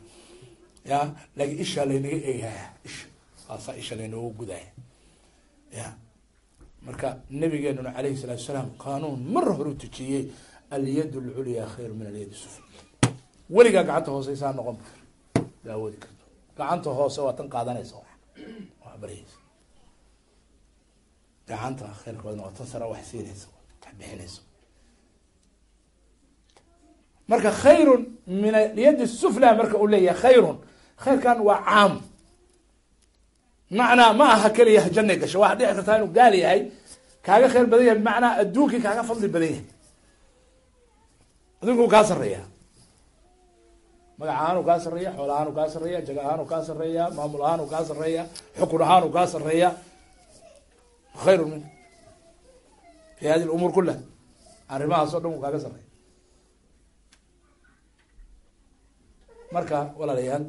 Ya laakin ishaa laynaga eegaya isha. Waasaa isha laynoogu gudaya ya. Marka nabigeenuna calayhi salaatu salaam qaanuun mar hore u tujiyey alyad lculyaa khayru min alyad sufla. Weligaa gacanta hooseysaa noqon daawadi karto. Gacanta hoose waa tan qaadanaysa wax wax baryaysa gacanta khayrkoodna waa tan sara wax siinaysa wax bixinaysa marka khayrun min alyadi sufla marka uu leeyahay khayrun. Khayrkan waa caam. Macnaa ma aha keliya janay gasho. Waxaa dhici kartaa inuu gaal yahay kaaga khayr badan yahay bimacnaa adduunkii kaaga fadli badan yahay. Adduunka u kaa sareeya magac ahaan kaa sareeya xool ahaan kaa sareeya jag ahaan kaa sareeya maamul ahaan kaa sareeya xukun ahaan kaa sareeya khayru min. Fi hadi lumuur kullaha arrimahaas o dhan u kaaga sareeya marka walaalayaal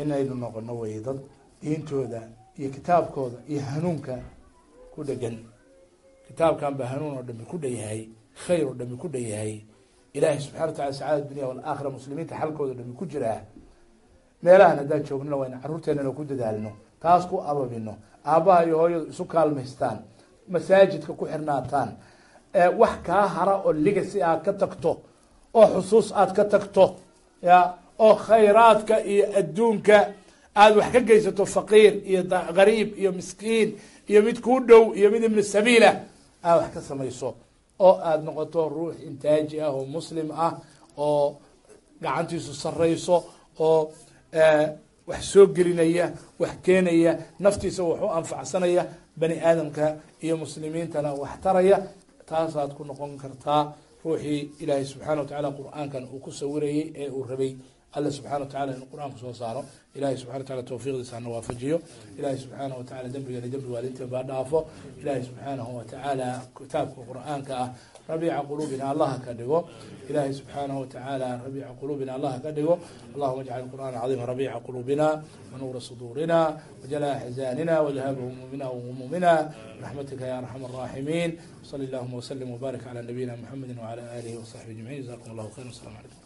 inaynu noqono wey dad diintooda iyo kitaabkooda iyo hanuunka ku dhegan. Kitaabkan ba hanuun oo dhami ku dhan yahay khayr oo dhami ku dhan yahay ilaahay subxana wa tacala sacaada dunya walaakhira muslimiinta xalkooda dhami ku jiraa. Meelahan haddaan joognana waa ina carruurteenana ku dadaalno taas ku ababino aabbaha iyo hooyadu isu kaalmaystaan masaajidka ku xirnaataan. Wax kaa hara oo ligasi aad ka tagto oo xusuus aad ka tagto ya oo khayraadka iyo adduunka aada wax ka geysato faqiir iyo gariib iyo miskiin iyo mid kuu dhow iyo mid ibnu sabiila aad wax ka samayso oo aada noqoto ruux intaaji ah oo muslim ah oo gacantiisu sareyso oo wax soo gelinaya wax keenaya naftiisa wax u anfacsanaya bani aadamka iyo muslimiintana wax taraya taasaad ku noqon kartaa ruuxii ilaahay subxaana wa tacaala qur'aankan uu ku sawirayey ee uu rabay alle subxana watacala inuu qur'aanku soo saaro. Ilahay subxana watacala tawfiiqdiisa hana waafajiyo. Ilahay subxaanahu watacala dembigana dembi waalidka baa dhaafo. Ilahay subxaanahu watacaala kitaabka qur'aanka ah rabiica quluubina allaha ka dhigo. Ilahay subxaanahu watacaala rabiica quluubina allaha ka dhigo. Allahuma ajcal qur'aan cadiima rabiica quluubina wanuura suduurina wajalaa axzaanina wadahaba humuumina whumuumina biraxmatika ya arxama araaximiin sali allahuma wslim wbaarik calaa nabiyina muxamedi wcala alihi wasaxbihi ajmaciin jazakum allahu khayr wasalam calaykum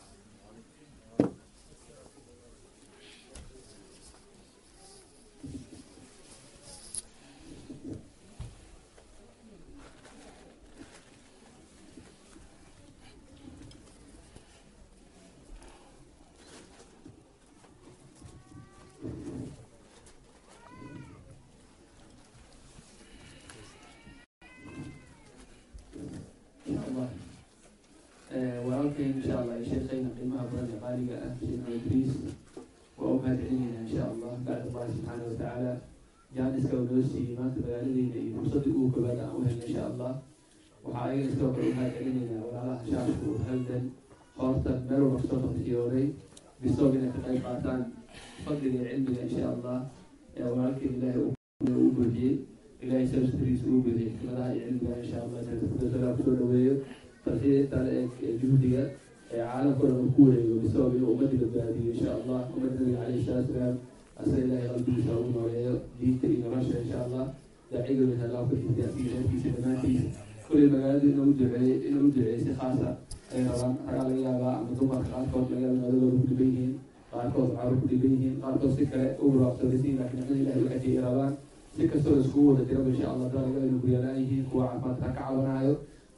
helna insha allah waxaa ayaga sidoo kale mahad celinaynaa walaalaha shaashku haldan hoortan meel walba ka soo tafsiyooday bisoog inay ka qayb qaataan fadliga cilmiga insha allah ee walaalkeen ilaahay u buuxiyey ilaahay sabstriis uu buuxiyey xikmadaha iyo cilmiga insha allah inaa ku soo dhaweeyo tartiyintan ee juhdiga ee caalamka o dhan uu ku wareego bisabab inuu ummadda badbaadiyo insha allah ummadda nabiga calayhi salatu salaam asaga ilaahay qalbigiisa ugu nooleeyo diinta iyo nolosha insha allah daacigoodana allah ku xifdiya reerkiisa dhammaantiisa kulli magaaladu inuu duceey inuu u duceeyey si khaasa ay rabaan ragaa laga yaabaa ama dumarka qaarkood laga yaaba madadooda ku dhiban yihiin qaarkood caaro ku dhiban yihiin qaarkood si kale u raabsadaysiin laakiin nicmada ilahay u xajiyay rabaan si kastoo iskugu wada jiraba insha allah dalaga inuu guryalaan yihiin kuwa caafimaadka ka cabanaayo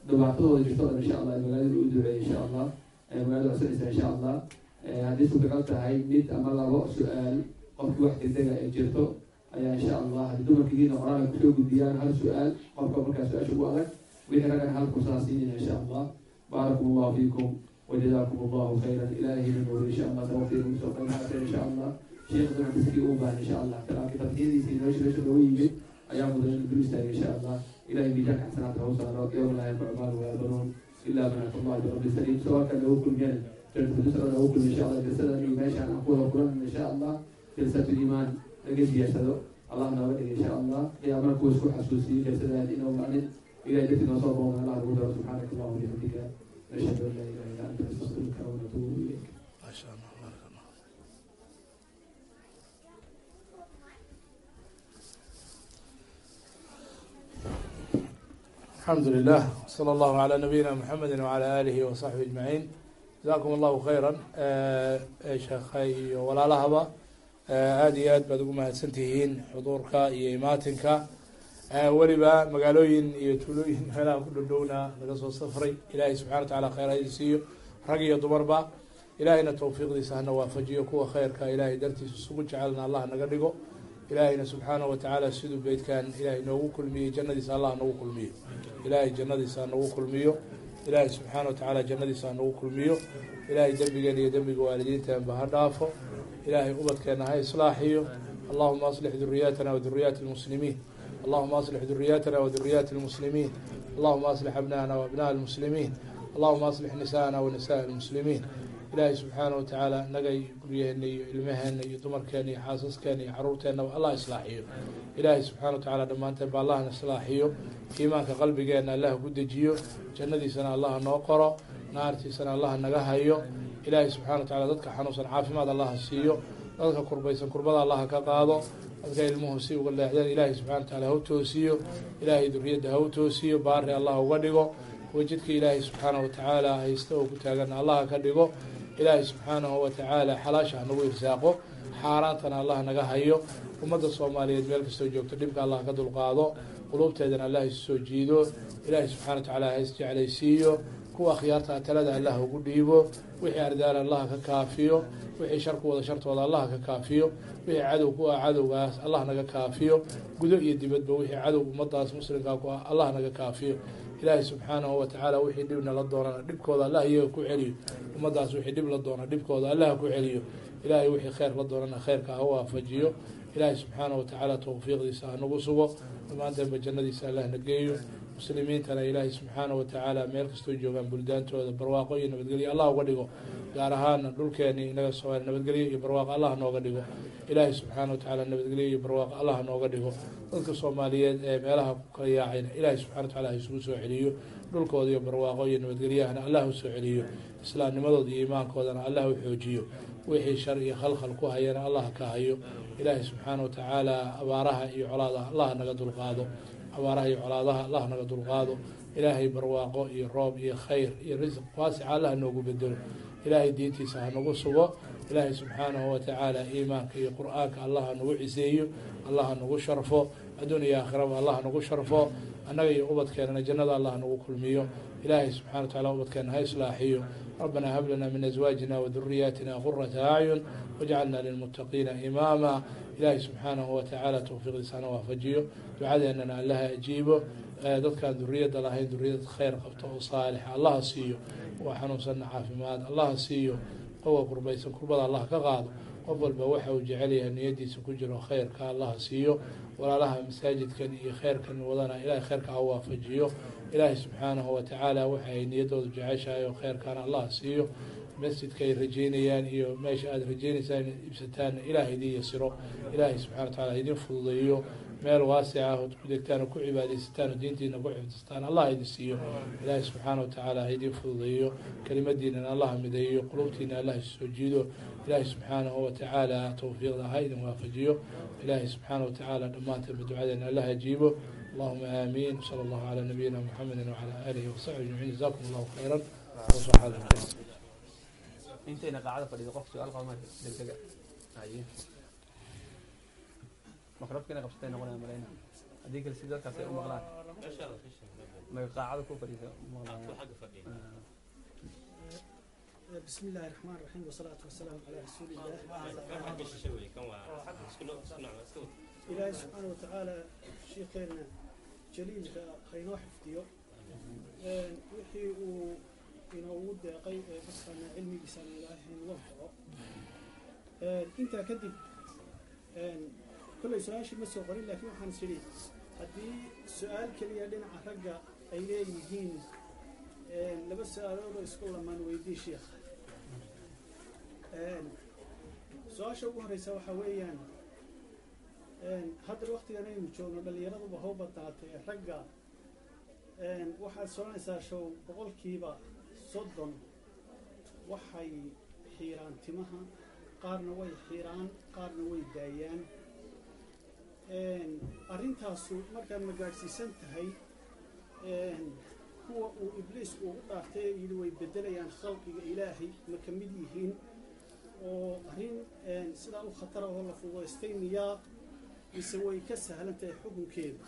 dhibaatadooda jirto insha allah magaalada u duceeyay insha allah magaalada cusubeysa insha allah haddii suurtagal tahay mid ama labo su'aal qofkii wax degdega ay jirto ayaa insha allah haddii dumarkigiina qoraal ay ku soo gudbiyaan hal su'aal qofka markaa su'aasha ugu adag wixii raggan hal kursaa insha allah. Baarakum allahu fiikum wajazaakum allahu khayran. Ilaahayna nuur insha allah tawfiiq u soo qaymaata insha allah. Sheekh dumarkiskii u baahan insha allah. Kalaamki tafsiyadiisii nolosha meesha loogu yimid ayaa mudan in dul istaagay insha allah. Ilahay miisaanka xasanaadka hau saaro yowma laa walaa banuun ilaa man ata allahi birabbi saliim. Sawalka nagu kulmiyeen jalsadusra nagu kulmi insha allah. Jalsadan iyo meeshaan aan ku wada kulan insha allah. Jalsatu iimaan laga diyaarsado allah nooga dhiga insha allah qiyaamana kuwa isku xasuusiyo jalsadaad inuu macnin ilahay dadki noo soo boodan allah nagu daro subxaanaka allahu bixamdika nashhadu an laa ilaha illa anta nastaghfiruka wa natuubu ilayk ما شاء الله بارك الله الحمد لله وصلى الله على نبينا محمد وعلى آله وصحبه أجمعين جزاكم الله خيرا sheekhay iyo walaalahaba aada iyo aad baad ugu mahadsantihiin xuduurka iyo imaatinka. Weliba magaalooyin iyo tuulooyin meelaha ku dhowdhowna laga soo safray ilaahay subxana wa tacala kheyr haydi siiyo rag iyo dumarba ilaahayna tawfiiqdiisa hana waafajiyo. Kuwa kheyrka ilaahay dartiisa isugu jecelna allah naga dhigo. Ilaahayna subxaana wa tacaala siduu beydkan ilaahay noogu kulmiyey jannadiisa allah nagu kulmiyo. Ilaahay jannadiisa nagu kulmiyo. Ilaahay subxaana wa tacaala jannadiisa nagu kulmiyo. Ilaahay dembigeena iyo dembiga waalidiinteenba ha dhaafo ilaahay ubadkeena ha islaaxiyo allahuma aslix duriyatana wa duriyaati lmuslimiin allahuma aslix duriyatana wa duriyaati lmuslimiin allahuma aslix abna'ana wa abna'a almuslimiin allahuma aslix nisaana wa nisaء almuslimiin ilaahay subxaana wa tacaala nagay guryaheena iyo ilmaheena iyo dumarkeena iyo xaasaskeena iyo caruurteennaba allah islaaxiyo ilaahay subxana wa tacala dhammaanteen ba allahna islaaxiyo iimaanka qalbigeena allah ku dejiyo jannadiisana allah noo qoro naartiisana allah naga hayo. Ilaahay subxana wa tacala dadka xanuunsan caafimaad allaha siiyo. Dadka kurbaysan kurbada allaha ka qaado. Dadka ilmuhu si uga leexdeen ilaahay subxana wa tacala ha u toosiyo. Ilaahay duriyadda ha u toosiyo. Baari allah uga dhigo. Wajidka ilaahay subxaanahu wa tacaala haysta oo ku taagana allaha ka dhigo. Ilaahay subxaanahu wa tacaala xalaasha ha nagu irsaaqo. Xaaraantana allah naga hayo. Ummadda soomaaliyeed meel kastoo joogto dhibka allah ka dulqaado. Quluubteedana allah isu soo jiido. Ilaahay subxana wa tacaala ha isjeclaysiiyo kuwa akhyaarta talada allah ugu dhiibo wixii ardaal allah ka kaafiyo wixii sharku wada shartooda allah ka kaafiyo wixii cadow ku ah cadowgaas allah naga kaafiyo gudo iyo dibadba wixii cadow ummadaas muslimkaa ku ah allah naga kaafiyo. Ilaahay subxaanahu wa tacaala wixii dhibna la doonana dhibkooda allah iyaga ku celiyo. Ummadaas wixii dhib la doona dhibkooda allah ku celiyo. Ilaahay wixii kheyr la doonana kheyrka ha waafajiyo. Ilaahay subxaanahu wa tacaala tawfiiqdiisa ha nagu sugo. Dhammaanteenba jannadiisa allah na geeyo muslimiintana ilaahay subxaanahu wa tacaala meel kastoo joogaan buldaantooda barwaaqo iyo nabadgelyo allah uga dhigo. Gaar ahaana dhulkeeni inaga soomaali nabadgelyo iyo barwaaqo allah nooga dhigo. Ilaahay subxaana wa tacaala nabadgelyo iyo barwaaqo allah nooga dhigo. Dadka soomaaliyeed ee meelaha ku kala yaacayna ilaahay subxana wa tacala ha isugu soo celiyo. Dhulkooda iyo barwaaqo iyo nabadgelyahana allah u soo celiyo. Islaamnimadooda iyo iimaankoodana allah u xoojiyo. Wixii shar iyo khalkhal ku hayana allah ka hayo. Ilaahay subxaana wa tacaala abaaraha iyo colaadaha allah naga dulqaado abaaraha iyo colaadaha allah naga dulqaado ilaahay barwaaqo iyo roob iyo khayr iyo risq waasica allaha noogu bedelo. Ilaahay diintiisa ha nagu sugo. Ilaahay subxaanahu watacaala iimaanka iyo qur'aanka allah ha nagu ciseeyo allah ha nagu sharfo. Adduun iyo aakhiraba allah ha nagu sharfo. Annaga iyo ubadkeenana jannada allah ha nagu kulmiyo. Ilaahay subxana wa tacala ubadkeena ha islaaxiyo. Rabbanaa hablana min aswaajina wa duriyaatina qurata acyun wajcalna lilmutaqiina imaama ilaahay subxaanahu watacaala towfiiqdiisana waafajiyo ducadeennana allaha ajiibo dadkaan duriyadda lahayn duriyadad khayr qabto oo saalixa allaha siiyo waa xanuunsanna caafimaad allaha siiyo qofka qurbaysan kurbada allah ka qaado qof walba waxa uu jecelyahay niyadiisa ku jiro khayrka allaha siiyo walaalaha masaajidkan iyo kheyrkan wadana ilahay kheyrka ha waafajiyo ilaahay subxaanahu watacaala waxa ay niyadooda jeceshahay oo kheyrkaana allaha siiyo masjidka ay rajeynayaan iyo meesha aada rajeynaysaan inaad ibsataana ilaah idiin yasiro ilaahay subxana wa taala idiin fududeeyo meel waasic ah ood ku degtaan oo ku cibaadaysataan oo diintiina ku xifdistaan allah idin siiyo ilaahay subxaana wa tacaala idiin fududeeyo kelimadiinana allah mideeyo qulubtiina allah issoo jiido ilaahay subxaanahu wa tacaala towfiiqda ha idin waafajiyo ilaahay subxaana wa tacaala dhammaantainba ducadeena allah ajiibo allahuma aamiin wsala allahu cala nabiyina muxamedi wacalaa aalihi wasaxbi ajmaciin jazakum allahu khayra intayna qaacada fadhiida qof su-aal qaba marka degdega haye makrabka inay qabsatay noqonaya malayna haddii kale si dadkaas ay u maqlaan may qaacada ku fadhiisa maqlaan بسم الله الرحمن الرحيم والصلاة والسلام على رسول الله إلهي سبحانه وتعالى شيخنا جليل خينو حفظيو وحي inoogu deeqay eeqofkana cilmigiisana ilaahay noo anfaco intaa kadib kolley su'aashii ma soo qorin laakiin waxaan sidhi haddii su'aal keliya dhinaca ragga ay leeyihiin laba su'aaloodoo isku lamaan weydii sheekh su'aasha ugu horreysa waxaa weeyaan hadda waktigan aynu joogno dhallinyaraduba how badnaatay ragga waxaad soconaysaa show boqolkiiba soddon waxay xiiraan timaha qaarna way xiiraan qaarna way daayaan. Arrintaasu markaad ma gaadhsiisan tahay kuwa uu ibliis ugu dhaaftay ee yidhi way beddelayaan khalqiga ilaahay ma ka mid yihiin? Oo arrin sidaa u khatara oo la fududaystay miyaa mise way ka sahlan tahay xukunkeeda?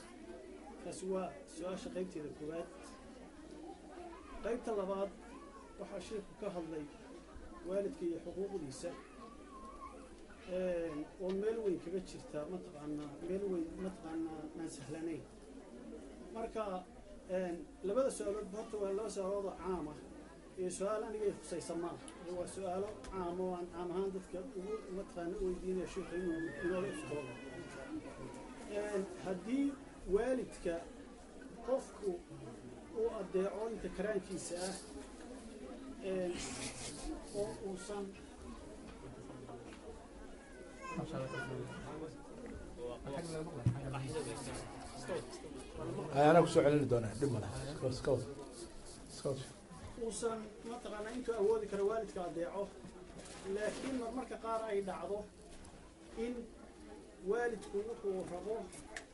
Taasi waa su'aasha qaybteeda koowaad. Qaybta labaad waxaa sheekhu ka hadlay waalidka iyo xuquuqdiisa oo meel weyn kaga jirta mataqaanaa meel weyn mataqaanaa aan sahlanayn. Marka labada su'aalood horta waa laba su'aalood oo caam ah iyo su'aal anigay khusaysa maaha waa su'aalo caam oo aan caam ahaan dadka ugu mataqaana u weydiinaya sheekhu inuu inooga iftoodo haddii waalidka qofku uu adeeco inta karaankiisa ah oo uusan anaa ku soo celini doonaa dhib wad uusan mataqaanaa intuu awoodi karo waalidka adeeco laakiin marmarka qaar ay dhacdo in waalidku wuxuu rabo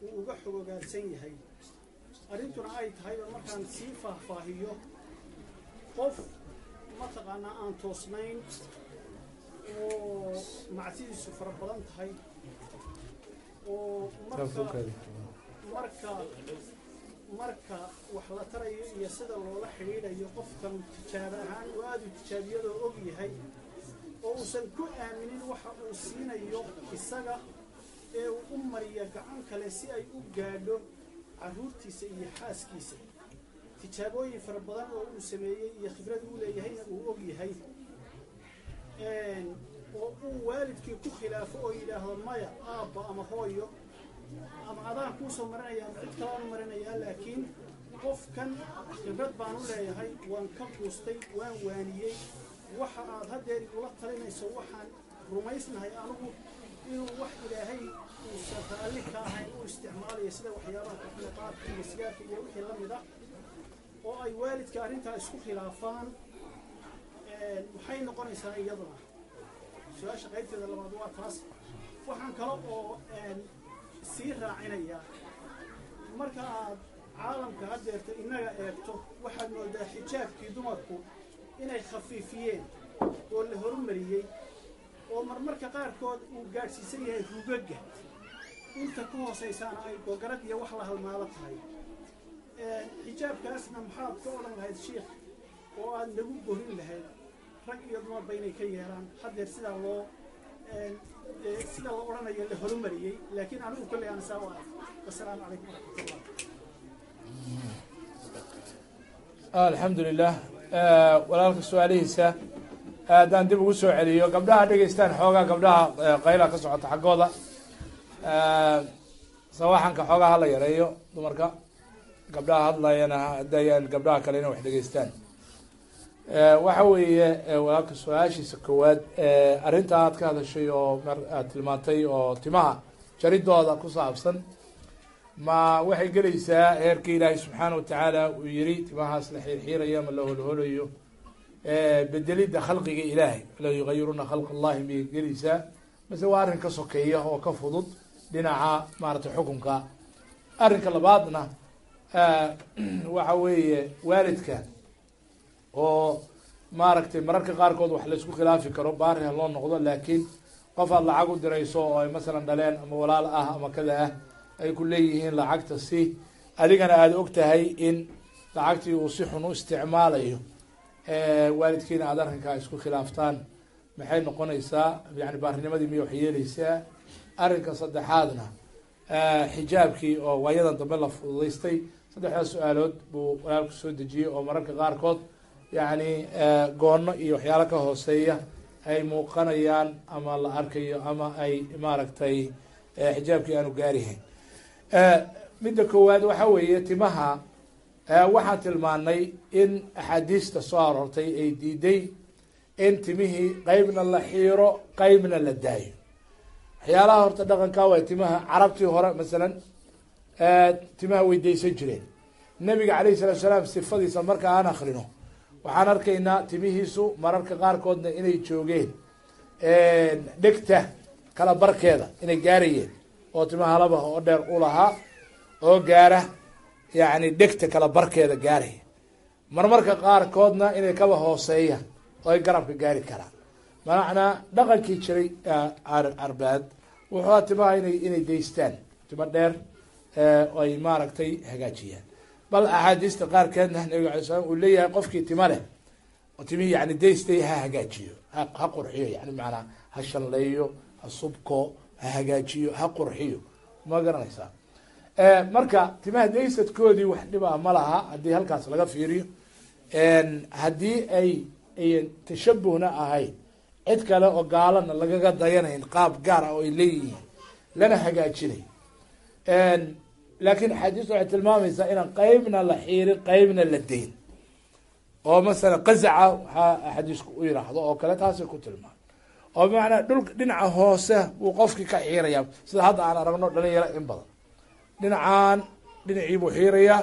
uu uga xogogaansan yahay. Arrintuna ay tahayba markaan sii faahfaahiyo qof mataqaanaa aan toosnayn oo macsidiisu fara badan tahay. Oo marka marka wax la tarayo iyo sida loola xidhiidhayo qofkan tijaabo ahaan uu aada u tijaabiyadoo og yahay oo uusan ku aaminin waxa uu siinayo isaga ee uu u mariya gacan kale si ay u gaadho carruurtiisa iyo xaaskiisa tijaabooyin fara badan oo uu sameeyey iyo khibrad uu leeyahayna uu og yahay oo uu waalidkii ku khilaafo oo yidhaahdo maya aabba ama hooyo ama adaan kuusoo marinaya ama cid kalaanu marinayaa laakiin qofkan khibrad baan u leeyahay waan ka guustay waan waaniyey waxa aad haddeer igula talinayso waxaan rumaysnahay anigu inuu wax ilaahay uusan raalli ka ahayn u isticmaalayo sida waxyaabaha kaxnaqaadka iyo sigaarka iyo wixii la mid ah oo ay waalidka arrintaa isku khilaafaan maxay noqonaysaa iyaduna. Su'aasha qaybteeda labaad waa taas. Waxaan kale oo sii raacinayaa marka aad caalamka haddeerta innaga eegto waxaad moodaa xijaabkii dumarku inay khafiifiyeen oo la horumariyey oo marmarka qaarkood uu gaadhsiisan yahay rugaga inta ku hoosaysaana ay gogarad iyo wax la halmaalo tahay xijaabkaasna maxaad ka odhan lahayd shiikh oo aad nagu borin lahayd rag iyo dumarba inay ka yeelaan. Haddeer sidaa loo sida la odhanayo la horumariyey. Laakiin anigu kolley aan saa u arag. Wasalaamu calaykum waraxmatullah alxamdu lilah walaalka su'aalihiisa haddaan dib ugu soo celiyo gabdhaha dhegeystaan xoogaa gabdhaha qayla ka socota xaggooda. Sawaxanka xoogaa hala yareeyo dumarka gabdhaha hadlayana hadayaan gabdhaha kale inay wax dhegeystaan waxa weeye walaalka su'aashiisa koowaad arrinta aad ka hadashay oo aad tilmaantay oo timaha jaridooda ku saabsan ma waxay gelaysaa heerkii ilaahay subxaana watacaala uu yiri timahaas la xiirxiirayo ma la holholayo bedelidda khalqiga ilaahay la yugayiruna khalq allahi miyay gelaysaa mase waa arrin ka sokeeya oo ka fudud dhinaca maaragtay xukunka. Arrinka labaadna waxa weeye waalidka oo maaragtay mararka qaarkood wax laysku khilaafi karo baari ha loo noqdo laakiin qof aad lacag u dirayso oo ay masalan dhaleen ama walaal ah ama kada ah ay ku leeyihiin lacagta si adigana aada og tahay in lacagtii uu si xun u isticmaalayo. Waalidkiina aada arrinkaa isku khilaaftaan. Maxay noqonaysaa? Yani baarinimadii miyay wax yeeleysaa arrinka saddexaadna xijaabkii oo waayadan dambe la fududaystay saddexdaas su'aalood buu walaalku soo dejiyey oo mararka qaarkood yacni goono iyo waxyaalo ka hooseeya ay muuqanayaan ama la arkayo ama ay maaragtay xijaabkii aanu gaarihayn midda koowaad waxa weeye timaha waxaan tilmaanay in axaadiista soo aroortay ay diiday in timihii qeybna la xiiro qeybna la daayo. Waxyaalaha horta dhaqanka waa timaha carabtii hore masalan timaha way daysan jireen. Nabiga calayhi salaatu salaam sifadiisa marka aan akrino waxaan arkaynaa timihiisu mararka qaarkoodna inay joogeen dhegta kala barkeeda inay gaarayeen oo timaha labaha oo dheer u lahaa oo gaara yacni dhegta kala barkeeda gaaraya. Marmarka qaarkoodna inay kaba hooseeyaan oo ay garabka gaari karaan. Manacnaa dhaqankii jiray carbeed wuxuu timaha inay inay daystaan. Timo dheer ay maaragtay hagaajiyaan. Bal axaadiista qaarkeedna nabiga alay slam uu leeyahay qofkii tima leh oo timihii yani daystay ha hagaajiyo ha qurxiyo yani maanaa ha shanleeyo ha subko ha hagaajiyo ha qurxiyo. Ma garanaysaa marka timaha daysadkoodii wax dhibaa ma laha haddii halkaas laga fiiriyo haddii ay tashabuhna ahayn cid kale oo gaalana lagaga dayanayn qaab gaar ah oo ay leeyihiin lana hagaajinay laakiin axaadiistu waxay tilmaamaysaa inaan qeybna la xiirin qeybna la dayn. oo masalan qazaca waxaa axaadiisku u yiraahdo oo kale taasay ku tilmaam oo bimacnaa dhulka dhinaca hoose buu qofkii ka xiiraya sida hadda aan aragno dhalinyaro in badan. Dhinacaan dhinacii buu xiirayaa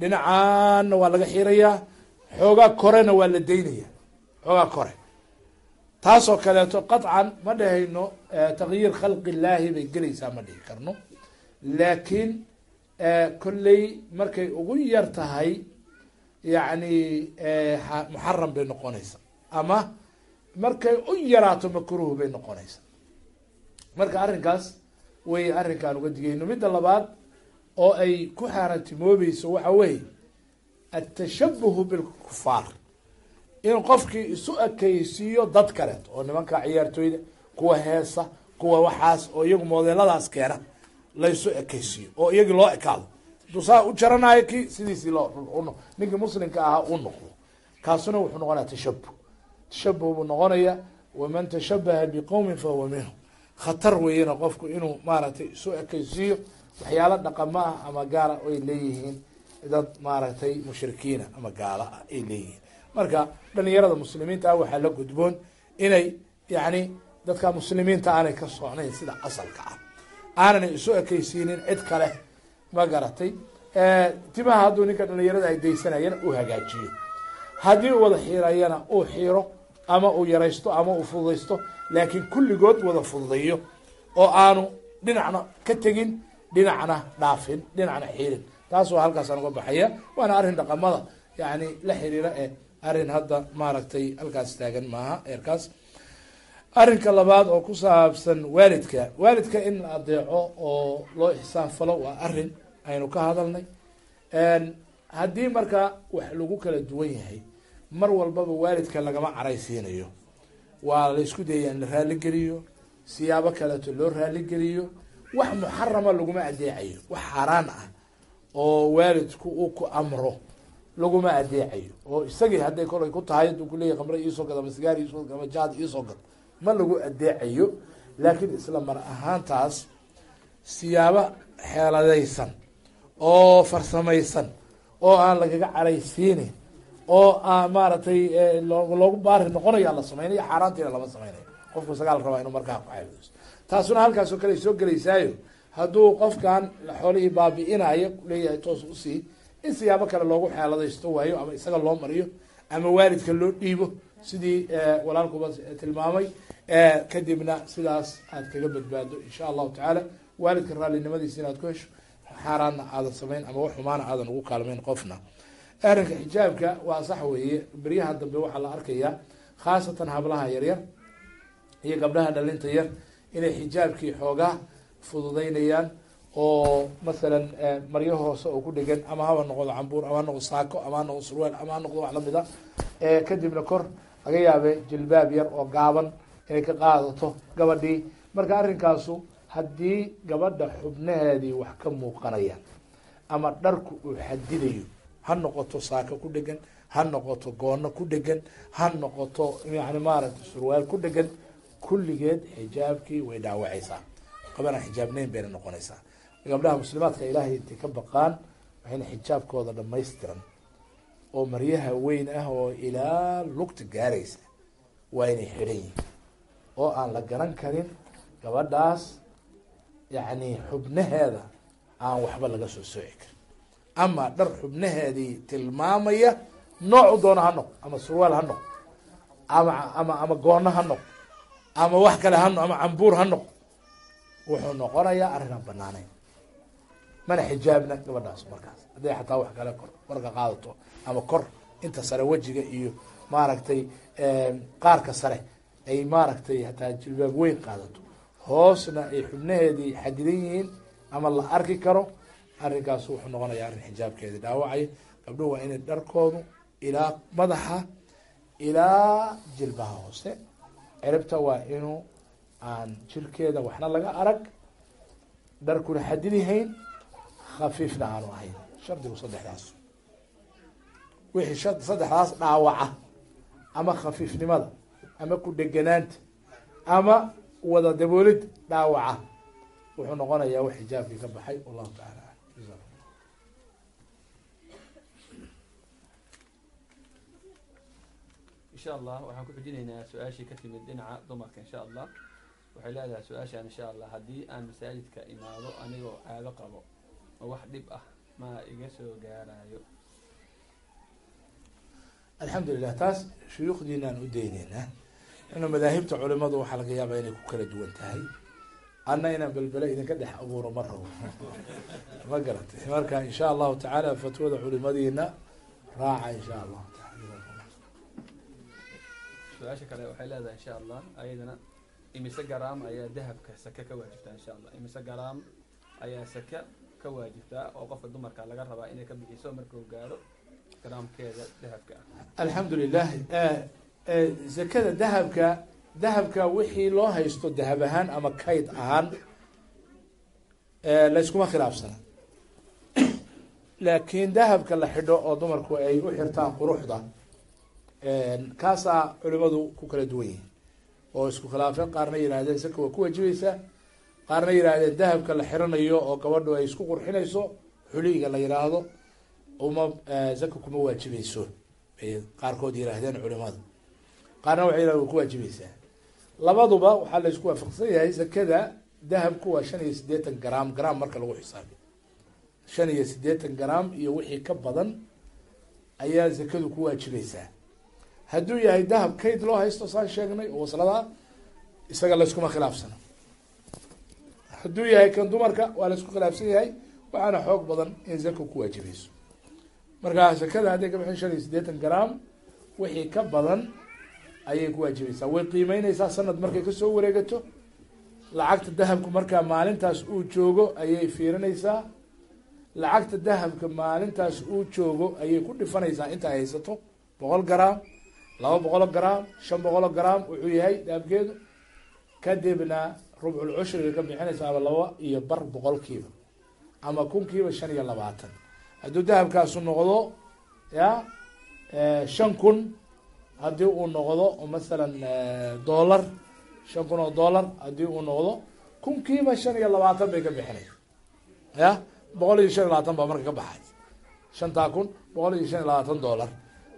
dhinacaanna waa laga xiirayaa. xoogaa korena waa la daynaya xoogaa kore. taasoo kaleeto qaطcan ma dhahayno takyiir khalqi illaahi bay gelaysaa ma dhihi karno. laakiin kolley markay ugu yar tahay yacni muxaram bay noqonaysa. Ama markay u yaraato makruh bay noqonaysa. Marka arrinkaas way arrinkaan uga digayno midda labaad oo ay ku xaaraantimoobeyso waxa weeye atashabuhu bilkufaar in qofkii isu ekeysiiyo dad kaleeto oo nimanka ciyaartooyda kuwa heesa kuwa waxaas oo iyagu modeeladaas keena laysu ekeysiiyo oo iyagii loo ekaado. Haduu saa u jaranayo ki sidiisii ninkii muslimka ahaa u noqdo. Kaasuna wuxuu noqonaya tashabuh tashabuh buu noqonaya waman tashabaha biqowmin fahuwa minhum khatar weeyana qofku inuu maaragtay isu ekeysiiyo waxyaalo dhaqamo ah ama gaala ay leeyihiin. Dad maaragtay mushrikiina ama gaala ay leeyihiin. Marka dhalinyarada muslimiinta ah waxaa la gudboon inay yani dadka muslimiinta aanay ka socnayn sida asalka ah aananay isu ekeysiinin cid kale ma garatay. Timaha hadduu ninka dhalinyarada ay daysanayana uu hagaajiyo. Haddii uu wada xiirayana uu xiiro ama uu yaraysto ama uu fududaysto laakiin kulligood wada fududayo oo aanu dhinacna ka tegin dhinacna dhaafin dhinacna xiirin taas waa halkaasaan uga baxaya waana arrin dhaqamada. Yani la xiriira ee arrin hadda maaragtay halkaas taagan maaha eerkaas arrinka labaad oo ku saabsan waalidka waalidka in la adeeco oo loo ixsaan falo waa arrin aynu ka hadalnay. Haddii marka wax lagu kala duwan yahay mar walbaba waalidka lagama caraysiinayo. Waa la isku dayaya in la raaligeliyo siyaabo kaleeto loo raaligeliyo wax muxarama laguma adeecayo wax xaaraan ah oo waalidku uu ku amro laguma adeecayo. Oo isagii hadday kolay ku tahay hadduu kuleeyahy khamre iisoo gad ama sigaar iisoo gad ama jaad iisoo gad ma lagu adeecayo laakiin isla mar ahaantaas siyaabo xeeladaysan oo farsamaysan oo aan lagaga caraysiinin oo aan maaragtay loogu baari noqonayo la sameynaya xaaraantiina lama sameynayo qofku isagaa la rabaa inuu markaa ku xeeladayso taasuna halkaas oo kale soo gelaysaayo. Hadduu qofkan xoolihii baabi'inayo leeyahay toos u sii in siyaabo kale loogu xeeladaysto waayo ama isaga loo mariyo ama waalidka loo dhiibo sidii walaalkuba tilmaamay kadibna sidaas aad kaga badbaado insha allahu tacaala. Waalidka raallinimadiisa inaad ku hesho xaaraanna aadan samayn ama wax xumaana aadan ugu kaalmeyn qofna. Arrinka xijaabka waa sax weeye. Beryaha dambe waxaa la arkayaa khaasatan hablaha yaryar iyo gabdhaha dhalinta yar inay xijaabkii xoogaa fududeynayaan oo masalan maryo hoose oo ku dhegan ama haba noqdo cambuur ama ha noqdo saako ama ha noqdo surweel ama ha noqdo wax la mid a kadibna kor laga yaabe jilbaab yar oo gaaban inay ka qaadato gabadhii. Marka arrinkaasu haddii gabadha xubnaheedii wax ka muuqanayaan ama dharku uu xadidayo ha noqoto saako ku dhegan ha noqoto goono ku dhegan ha noqoto yani maaragtay surwaal ku dhegan kulligeed xijaabkii way dhaawacaysaa. Qabana xijaabneyn bayna noqonaysaa. Gabdhaha muslimaadka ilaahay intay ka baqaan waxayna xijaabkooda dhamaystiran oo maryaha weyn ah oo ilaa lugta gaaraysa waa inay xidhan yihiin oo aan la garan karin gabadhaas yacni xubnaheeda aan waxba laga soo sooci karin. Ama dhar xubnaheedii tilmaamaya noocu doona ha noq ama surwaal ha noq ama ama ama goono ha noq ama wax kale ha noq ama cambuur ha noq wuxuu noqonayaa arrinaan banaaneyn mana xijaabna gabadhaas markaas. Hadday xataa wax kale kor korka qaadato ama kor inta sare wejiga iyo maaragtay qaarka sare ay maaragtay hataa jilbaab weyn qaadato. Hoosna ay xubnaheedii xadidan yihiin ama la arki karo arrinkaas wuxuu noqonayaa arrin xijaabkeedi dhaawacay. Gabdhuhu waa inay dharkoodu ilaa madaxa ilaa jilbaha hoose. Ciribta waa inuu aan jirkeeda waxna laga arag dharkuna xadidyahayn khafiifna aanu ahayn. Shardigu saddexdaas. Wixii saddexdaas dhaawaca ama khafiifnimada ama ku dheganaanta ama wada daboolid dhaawaca. Wuxuu noqonayaa wax xijaabkii ka baxay wallahu taala alam. Insha allah waxaan ku xujinaynaa su'aashii ka timid dhinaca dumarka insha allah waxay leedahay su'aashaan insha allah haddii aan masaajidka imaado anigoo caado qabo oo wax dhib ah ma iga soo gaarayo alxamdulilah taas shuyuukhdiinaan u dayneynaa inu madaahibta culimadu waxaa laga yaabaa inay ku kala duwan tahay. Anna inaan belbele idinka dhex abuuro ma rabo. Ma garatay. Marka insha allahu tacaala fatwada culimadiina raaca insha allahu taala su'aasha kale waxay leedahay insha allah ayadana imise garaam ayaa dahabka sake ka waajibtaa insha allah imise garaam ayaa sake ka waajibtaa oo qofka dumarka laga rabaa inay ka bixiso markuu gaaro garaamkeeda dahabka ah. Alxamdu lilah zakada dahabka dahabka wixii loo haysto dahab ahaan ama kayd ahaan layskuma khilaafsana. Laakiin dahabka la xidho oo dumarku ay u xirtaan quruxda kaasaa culimadu ku kala duwan yihiin oo isku khilaafeen qaarna yidhahdeen saka waa ku waajibaysaa qaarna yidhaahdeen dahabka la xiranayo oo gabadhu ay isku qurxinayso xuliga la yidhaahdo uma zaka kuma waajibayso ay qaarkood yihaahdeen culimadu qaarna waxay yidhahdeen waa ku waajibaysaa labaduba waxaa la isku waafaqsan yahay zakada dahabku waa shan iyo siddeetan gram gram marka lagu xisaabiyo shan iyo siddeetan gram iyo wixii ka badan ayaa zakadu ku waajibaysaa hadduu yahay dahab kayd loo haysto saan sheegnay oo wasladaa isaga layskuma khilaafsano. Hadduu yahay kan dumarka waa laysku khilaafsan yahay waxaana xoog badan in zaka ku waajibayso marka zakada hadday ka bixin shan iyo siddeetan gram wixii ka badan ayay ku waajibaysaa way qiimeyneysaa sanad markay ka soo wareegato. Lacagta dahabku markaa maalintaas uu joogo ayay fiirinaysaa. Lacagta dahabka maalintaas uu joogo ayay ku dhifanaysaa. Inta ay haysato boqol gram laba boqolo gram shan boqolo gram wuxuu yahay dahabkeedu. Kadibna rubcul cushriga ka bixinaysa ama laba iyo bar boqolkiiba ama kunkiiba shan iyo labaatan. Hadduu dahabkaasu noqdo ya shan kun haddii uu noqdo masalan dollar shan kun oo dollar haddii uu noqdo kunkiiba shan iyo labaatan bay ka bixinaysa. Ya? Boqol iyo shan iyo labaatan baa marka ka baxay shantaa kun boqol iyo shan iyo labaatan dollar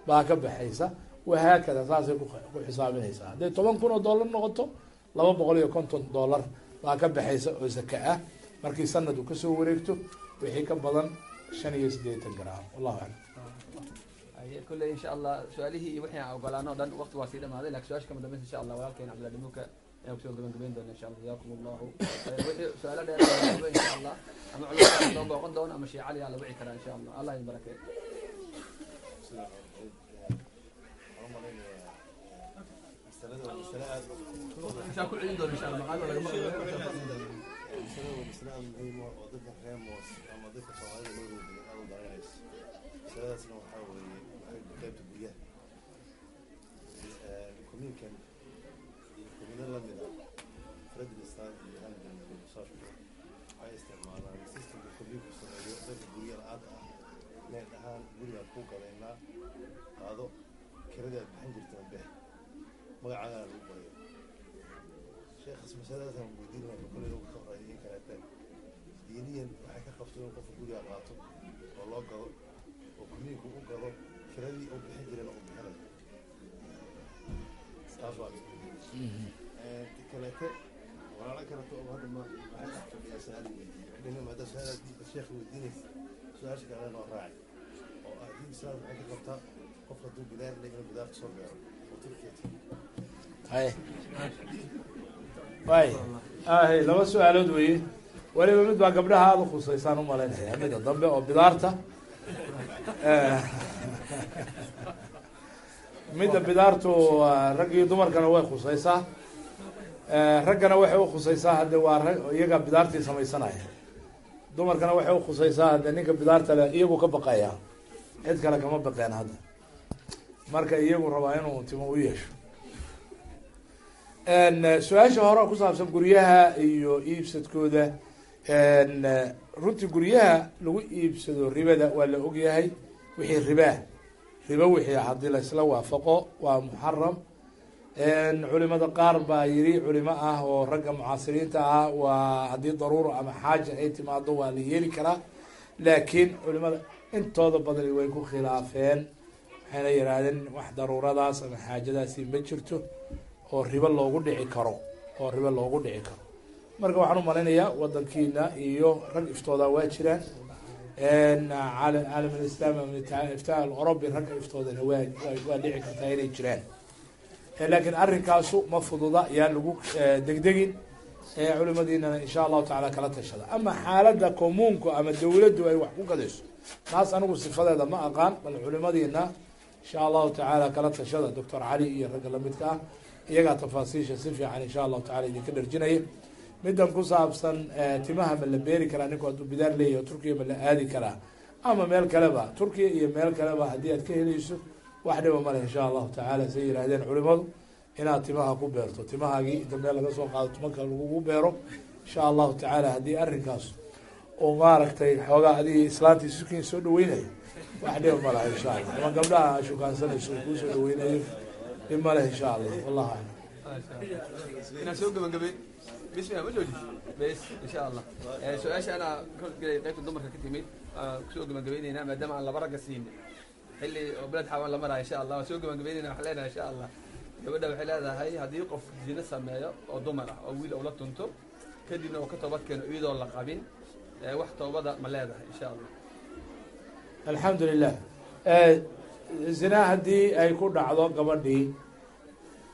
baa ka baxaysa wahaakada saasay ku xisaabinaysaa hadday toban kun oo dollar noqoto laba boqol iyo konton dollar baa ka baxaysa oo zaka ah. Markii sanad uu ka soo wareegto wixii ka badan shan iyo siddeetan gram. Wallahu aclam kolley insha allah su'aalihii iyo wixii aan ogolaano dhan waqti waa sii dhamaaday laakiin su'aasha kama dambaysa insha allah walaalkeena cabdillah dhimuka ayaan ku soo gabagabeyn doona insha allah jazakum allahu wixii su'aalo dheer insha allah ama culamada soo booqan doona ama cali aa la wici karaa insha allah allah idin barakeeyo insha ku celin doona insha allah maqaalo lagama ama dadka soomaalida loo weydiiyay aad u daranayso masaladaasna waxaa weeye waxay qaybta guryaha communkan iyo communo la mid ah fredristan iyo iyo musaashku waxay isticmaalaan systemka communku sameeyo dadka gurya la'aanta ah inay dhahaan gurigaan ku galaynaa qaado kiradaad bixin jirtaan bex magacaagaa lagu qorayo sheekhas masaladaasaan weydiinaya kolley lagu kabrayo in kaleete diiniyan waxay ka qabto in qofka guriga qaato oo loo gado oo guryiinku u gado kiradii uu bixin jireen kaleete walaalo kaleto oo hadda ma waxay dhex fadhiyaa su'aal weydiiyo dhina maada su'aal sheekh weydiinaysa su'aasha kale noo raaci oo diin islaam waxay ka qabtaa qof hadduu bidaar le inuu bidaarka soo beero oo turkeeta hay way hay laba su'aalood weye weliba mid baa gabdhaha aada u khuseysaan u malaynaya mida dambe oo bidaarta midda bidaartu rag iyo dumarkana way khuseysaa raggana waxay ukhuseysaa hadde waa rag iyaga bidaartii samaysanaya. Dumarkana waxay ukhusaysaa hadde ninka bidaarta le iyagu ka baqaya. Cid kale kama baqeen hadda. Marka iyagu rabaa inuu timo u yeesho. Su'aasha hore ku saabsan guryaha iyo iibsadkooda runtii guryaha lagu iibsado ribada waa la ogyahay wixii ribaa ribo wixii haddii laisla waafaqo waa muxaram culimada qaar baa yiri culimo ah oo ragga mucaasiriinta ah waa haddii daruura ama xaaja ay timaado waa la yeeli karaa. Laakiin culimada intooda badani way ku khilaafeen. Waxayna yidhaahdeen wax daruuradaas ama xaajadaasi ma jirto oo ribo loogu dhici karo oo ribo loogu dhici karo. Marka waxaan umalaynayaa wadankiina iyo rag iftooda waa jiraan caalam alislaam iftaa alorobi ragga iftoodana waa dhici kartaa inay jiraan. Laakiin arrinkaasu ma fududa yaan lagu degdegin. Culimadiinana insha allahu tacaala kala tashada. Ama xaalada commuunku ama dawladdu ay wax ku gadayso taas anigu sifadeeda ma aqaan bal culimadiina insha allahu tacaala kala tashada. Doctor cali iyo ragga lamidka ah iyagaa tafaasiisha si fiican insha allahu tacala idinka dharjinaya middan ku saabsan timaha ma la beeri karaa ninku hadduu bidaar leeyahy turkiya ma la aadi karaa. Ama meel kaleba turkiya iyo meel kaleba haddii aad ka helayso wax dhiba male insha allahu tacaala. Say yihaahdeen culimadu inaad timaha ku beerto. Timahaagii inta meel laga soo qaado timanka lagugu beero insha allahu tacaala haddii arrinkaas oo maaragtay xoogaa adigii islaantii sukin soo dhaweynayo wax dhiba malaha insha allah ama gabdhaha shukaansanayso kuu soo dhaweynayo dhib maleh insha allah wallahu aclam bismillah ma jooji bes insha allah su'aasha anaa kolgelay qaybta dumarka ka timid ku soo gabagabeynayna maadaama aan laba ragga siin. Xilli oo beled xawaan la maraayo insha allah waan soo gabagabeynayna waxaan leenahay insha allah gabadha waxay leedahay haddii qof zina sameeyo oo dumar ah oo wiil ou la tunto kadibna uu ka toobad keeno iyadoo la qabin wax toobada ma leedahay insha allah alxamdu lilah zina haddii ay ku dhacdo gabadhii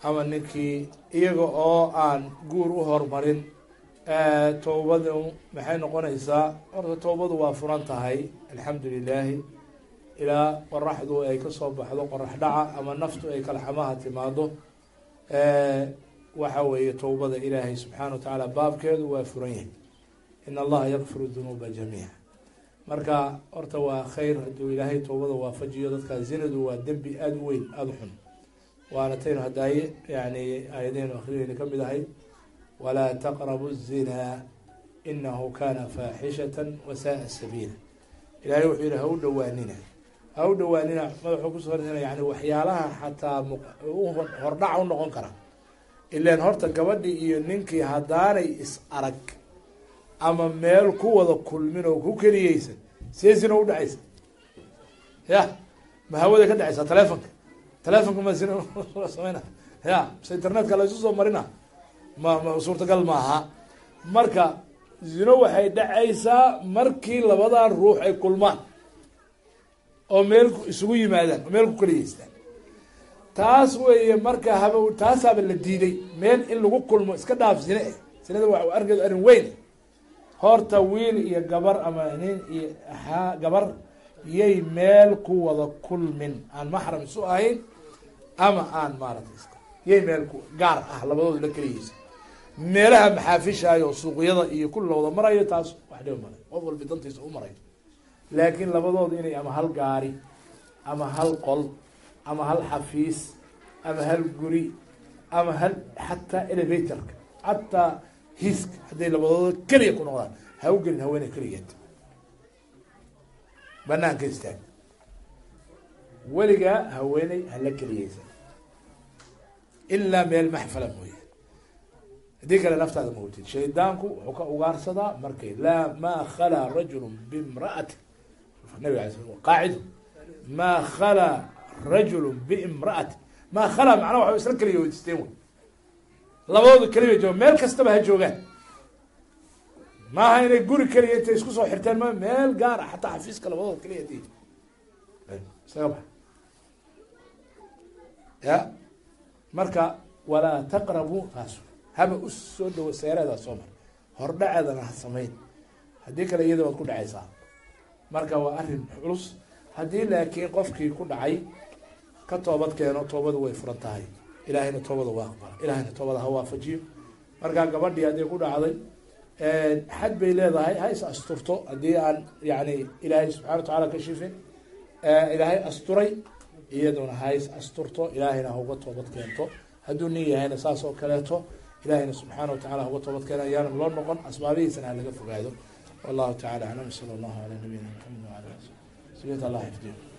ama ninkii iyaga oo aan guur u horumarin towbadu maxay noqonaysaa? Horta towbadu waa furan tahay alxamdu lilaahi ilaa qoraxdu ay ka soo baxdo qorax dhaca ama naftu ay kalxamaha timaado waxa weeye towbada ilaahay subxaana wa tacaala baabkeedu waa furan yahay. In allaha yakfiru dunuuba jamiica. Marka horta waa khayr hadduu ilaahay towbada waafajiyo dadkaa zinadu waa dembi aada u weyn aada u xun waana taynu hadaaye yani aayadahenu akriyeyna ka mid ahayd walaa taqrabu الzinaa inahu kana faaxishata wasaaa sabiila. Ilahay wuxuu yihi ha u dhawaanina ha u dhawaanina madaxuu ku soo yani waxyaalaha xataa hordhac u noqon kara. Ilan horta gabadhii iyo ninkii haddaanay is arag ama meel ku wada kulmin oo ku keliyeysan see zina u dhacaysa. Ya ma hawada ka dhacaysa telefonka telefonka ma zina sameyna ya mise internetka la isu soo marina ma ma suurtagal maaha. Marka zino waxay dhacaysaa markii labadan ruux ay kulmaan oo meel isugu yimaadaan oo meel ku keliyeystaan taas weeye marka haba taasaaba la diiday. Meel in lagu kulmo iska dhaaf zine eh zinada waa arkeedu arrin weyn. Horta wiil iyo gabar ama nin iyo ha gabar yay meel ku wada kulmin. Aan maxram isu ahayn ama aan maaragtay iska yay meel gaar ah labadooda la keliyeysa meelaha maxaafishaayo suuqyada iyo kulli wada marayo taas wax dhiba malay qof walba dantiisa u marayo laakiin labadooda inay ama hal gaari ama hal qol ama hal xafiis ama hal guri ama hal xataa elevatorka xataa hiiska hadday labadooda keliya ku noqdaan ha u gelin haweene keligeed. Banaanka istaag. Weligaa haweeney hala keliyeysa ilaa meel maxfala mooye haddii kale naftaada mawtid shaydaanku wuxuu ka ugaarsadaa markay laa maa khalaa rajulu bimraati nabig ala sl qaacido maa khalaa rajulu biimraati maa khalaa macnaa waxa isla keliya weydiisteen wey labadooda keliya jooga meel kastaba ha joogaan maaha inay guri keliya intay isku soo xirteen ma meel gaar ah xataa xafiiska labadooda keliya ya marka walaa taqrabu taas haba u soo dhawo seereedaa soo mar. Hordhaceedana ha samayn. Haddii kale iyada waad ku dhacaysaa marka waa arrin culus. Haddii laakiin qofkii ku dhacay ka toobad keeno toobadu way furan tahay ilaahayna toobada waa aqbala ilaahayna toobada ha waafajiyo. Markaa gabadhii hadday ku dhacday xad bay leedahay. Ha is asturto. Haddii aan yani ilaahay subxana wa tacaala ka shifin ilaahay asturay iyaduna hays asturto ilaahayna ha uga toobad keento. Hadduu nin yahayna saas oo kaleeto ilaahayna subxaana watacala hauga toobad keena. Ayaana loo noqon asbaabihiisana halaga fogaado. Wallahu tacala aclam sala allahu ala nabiyina mxamed wala ali sbiyat allah xifdiyo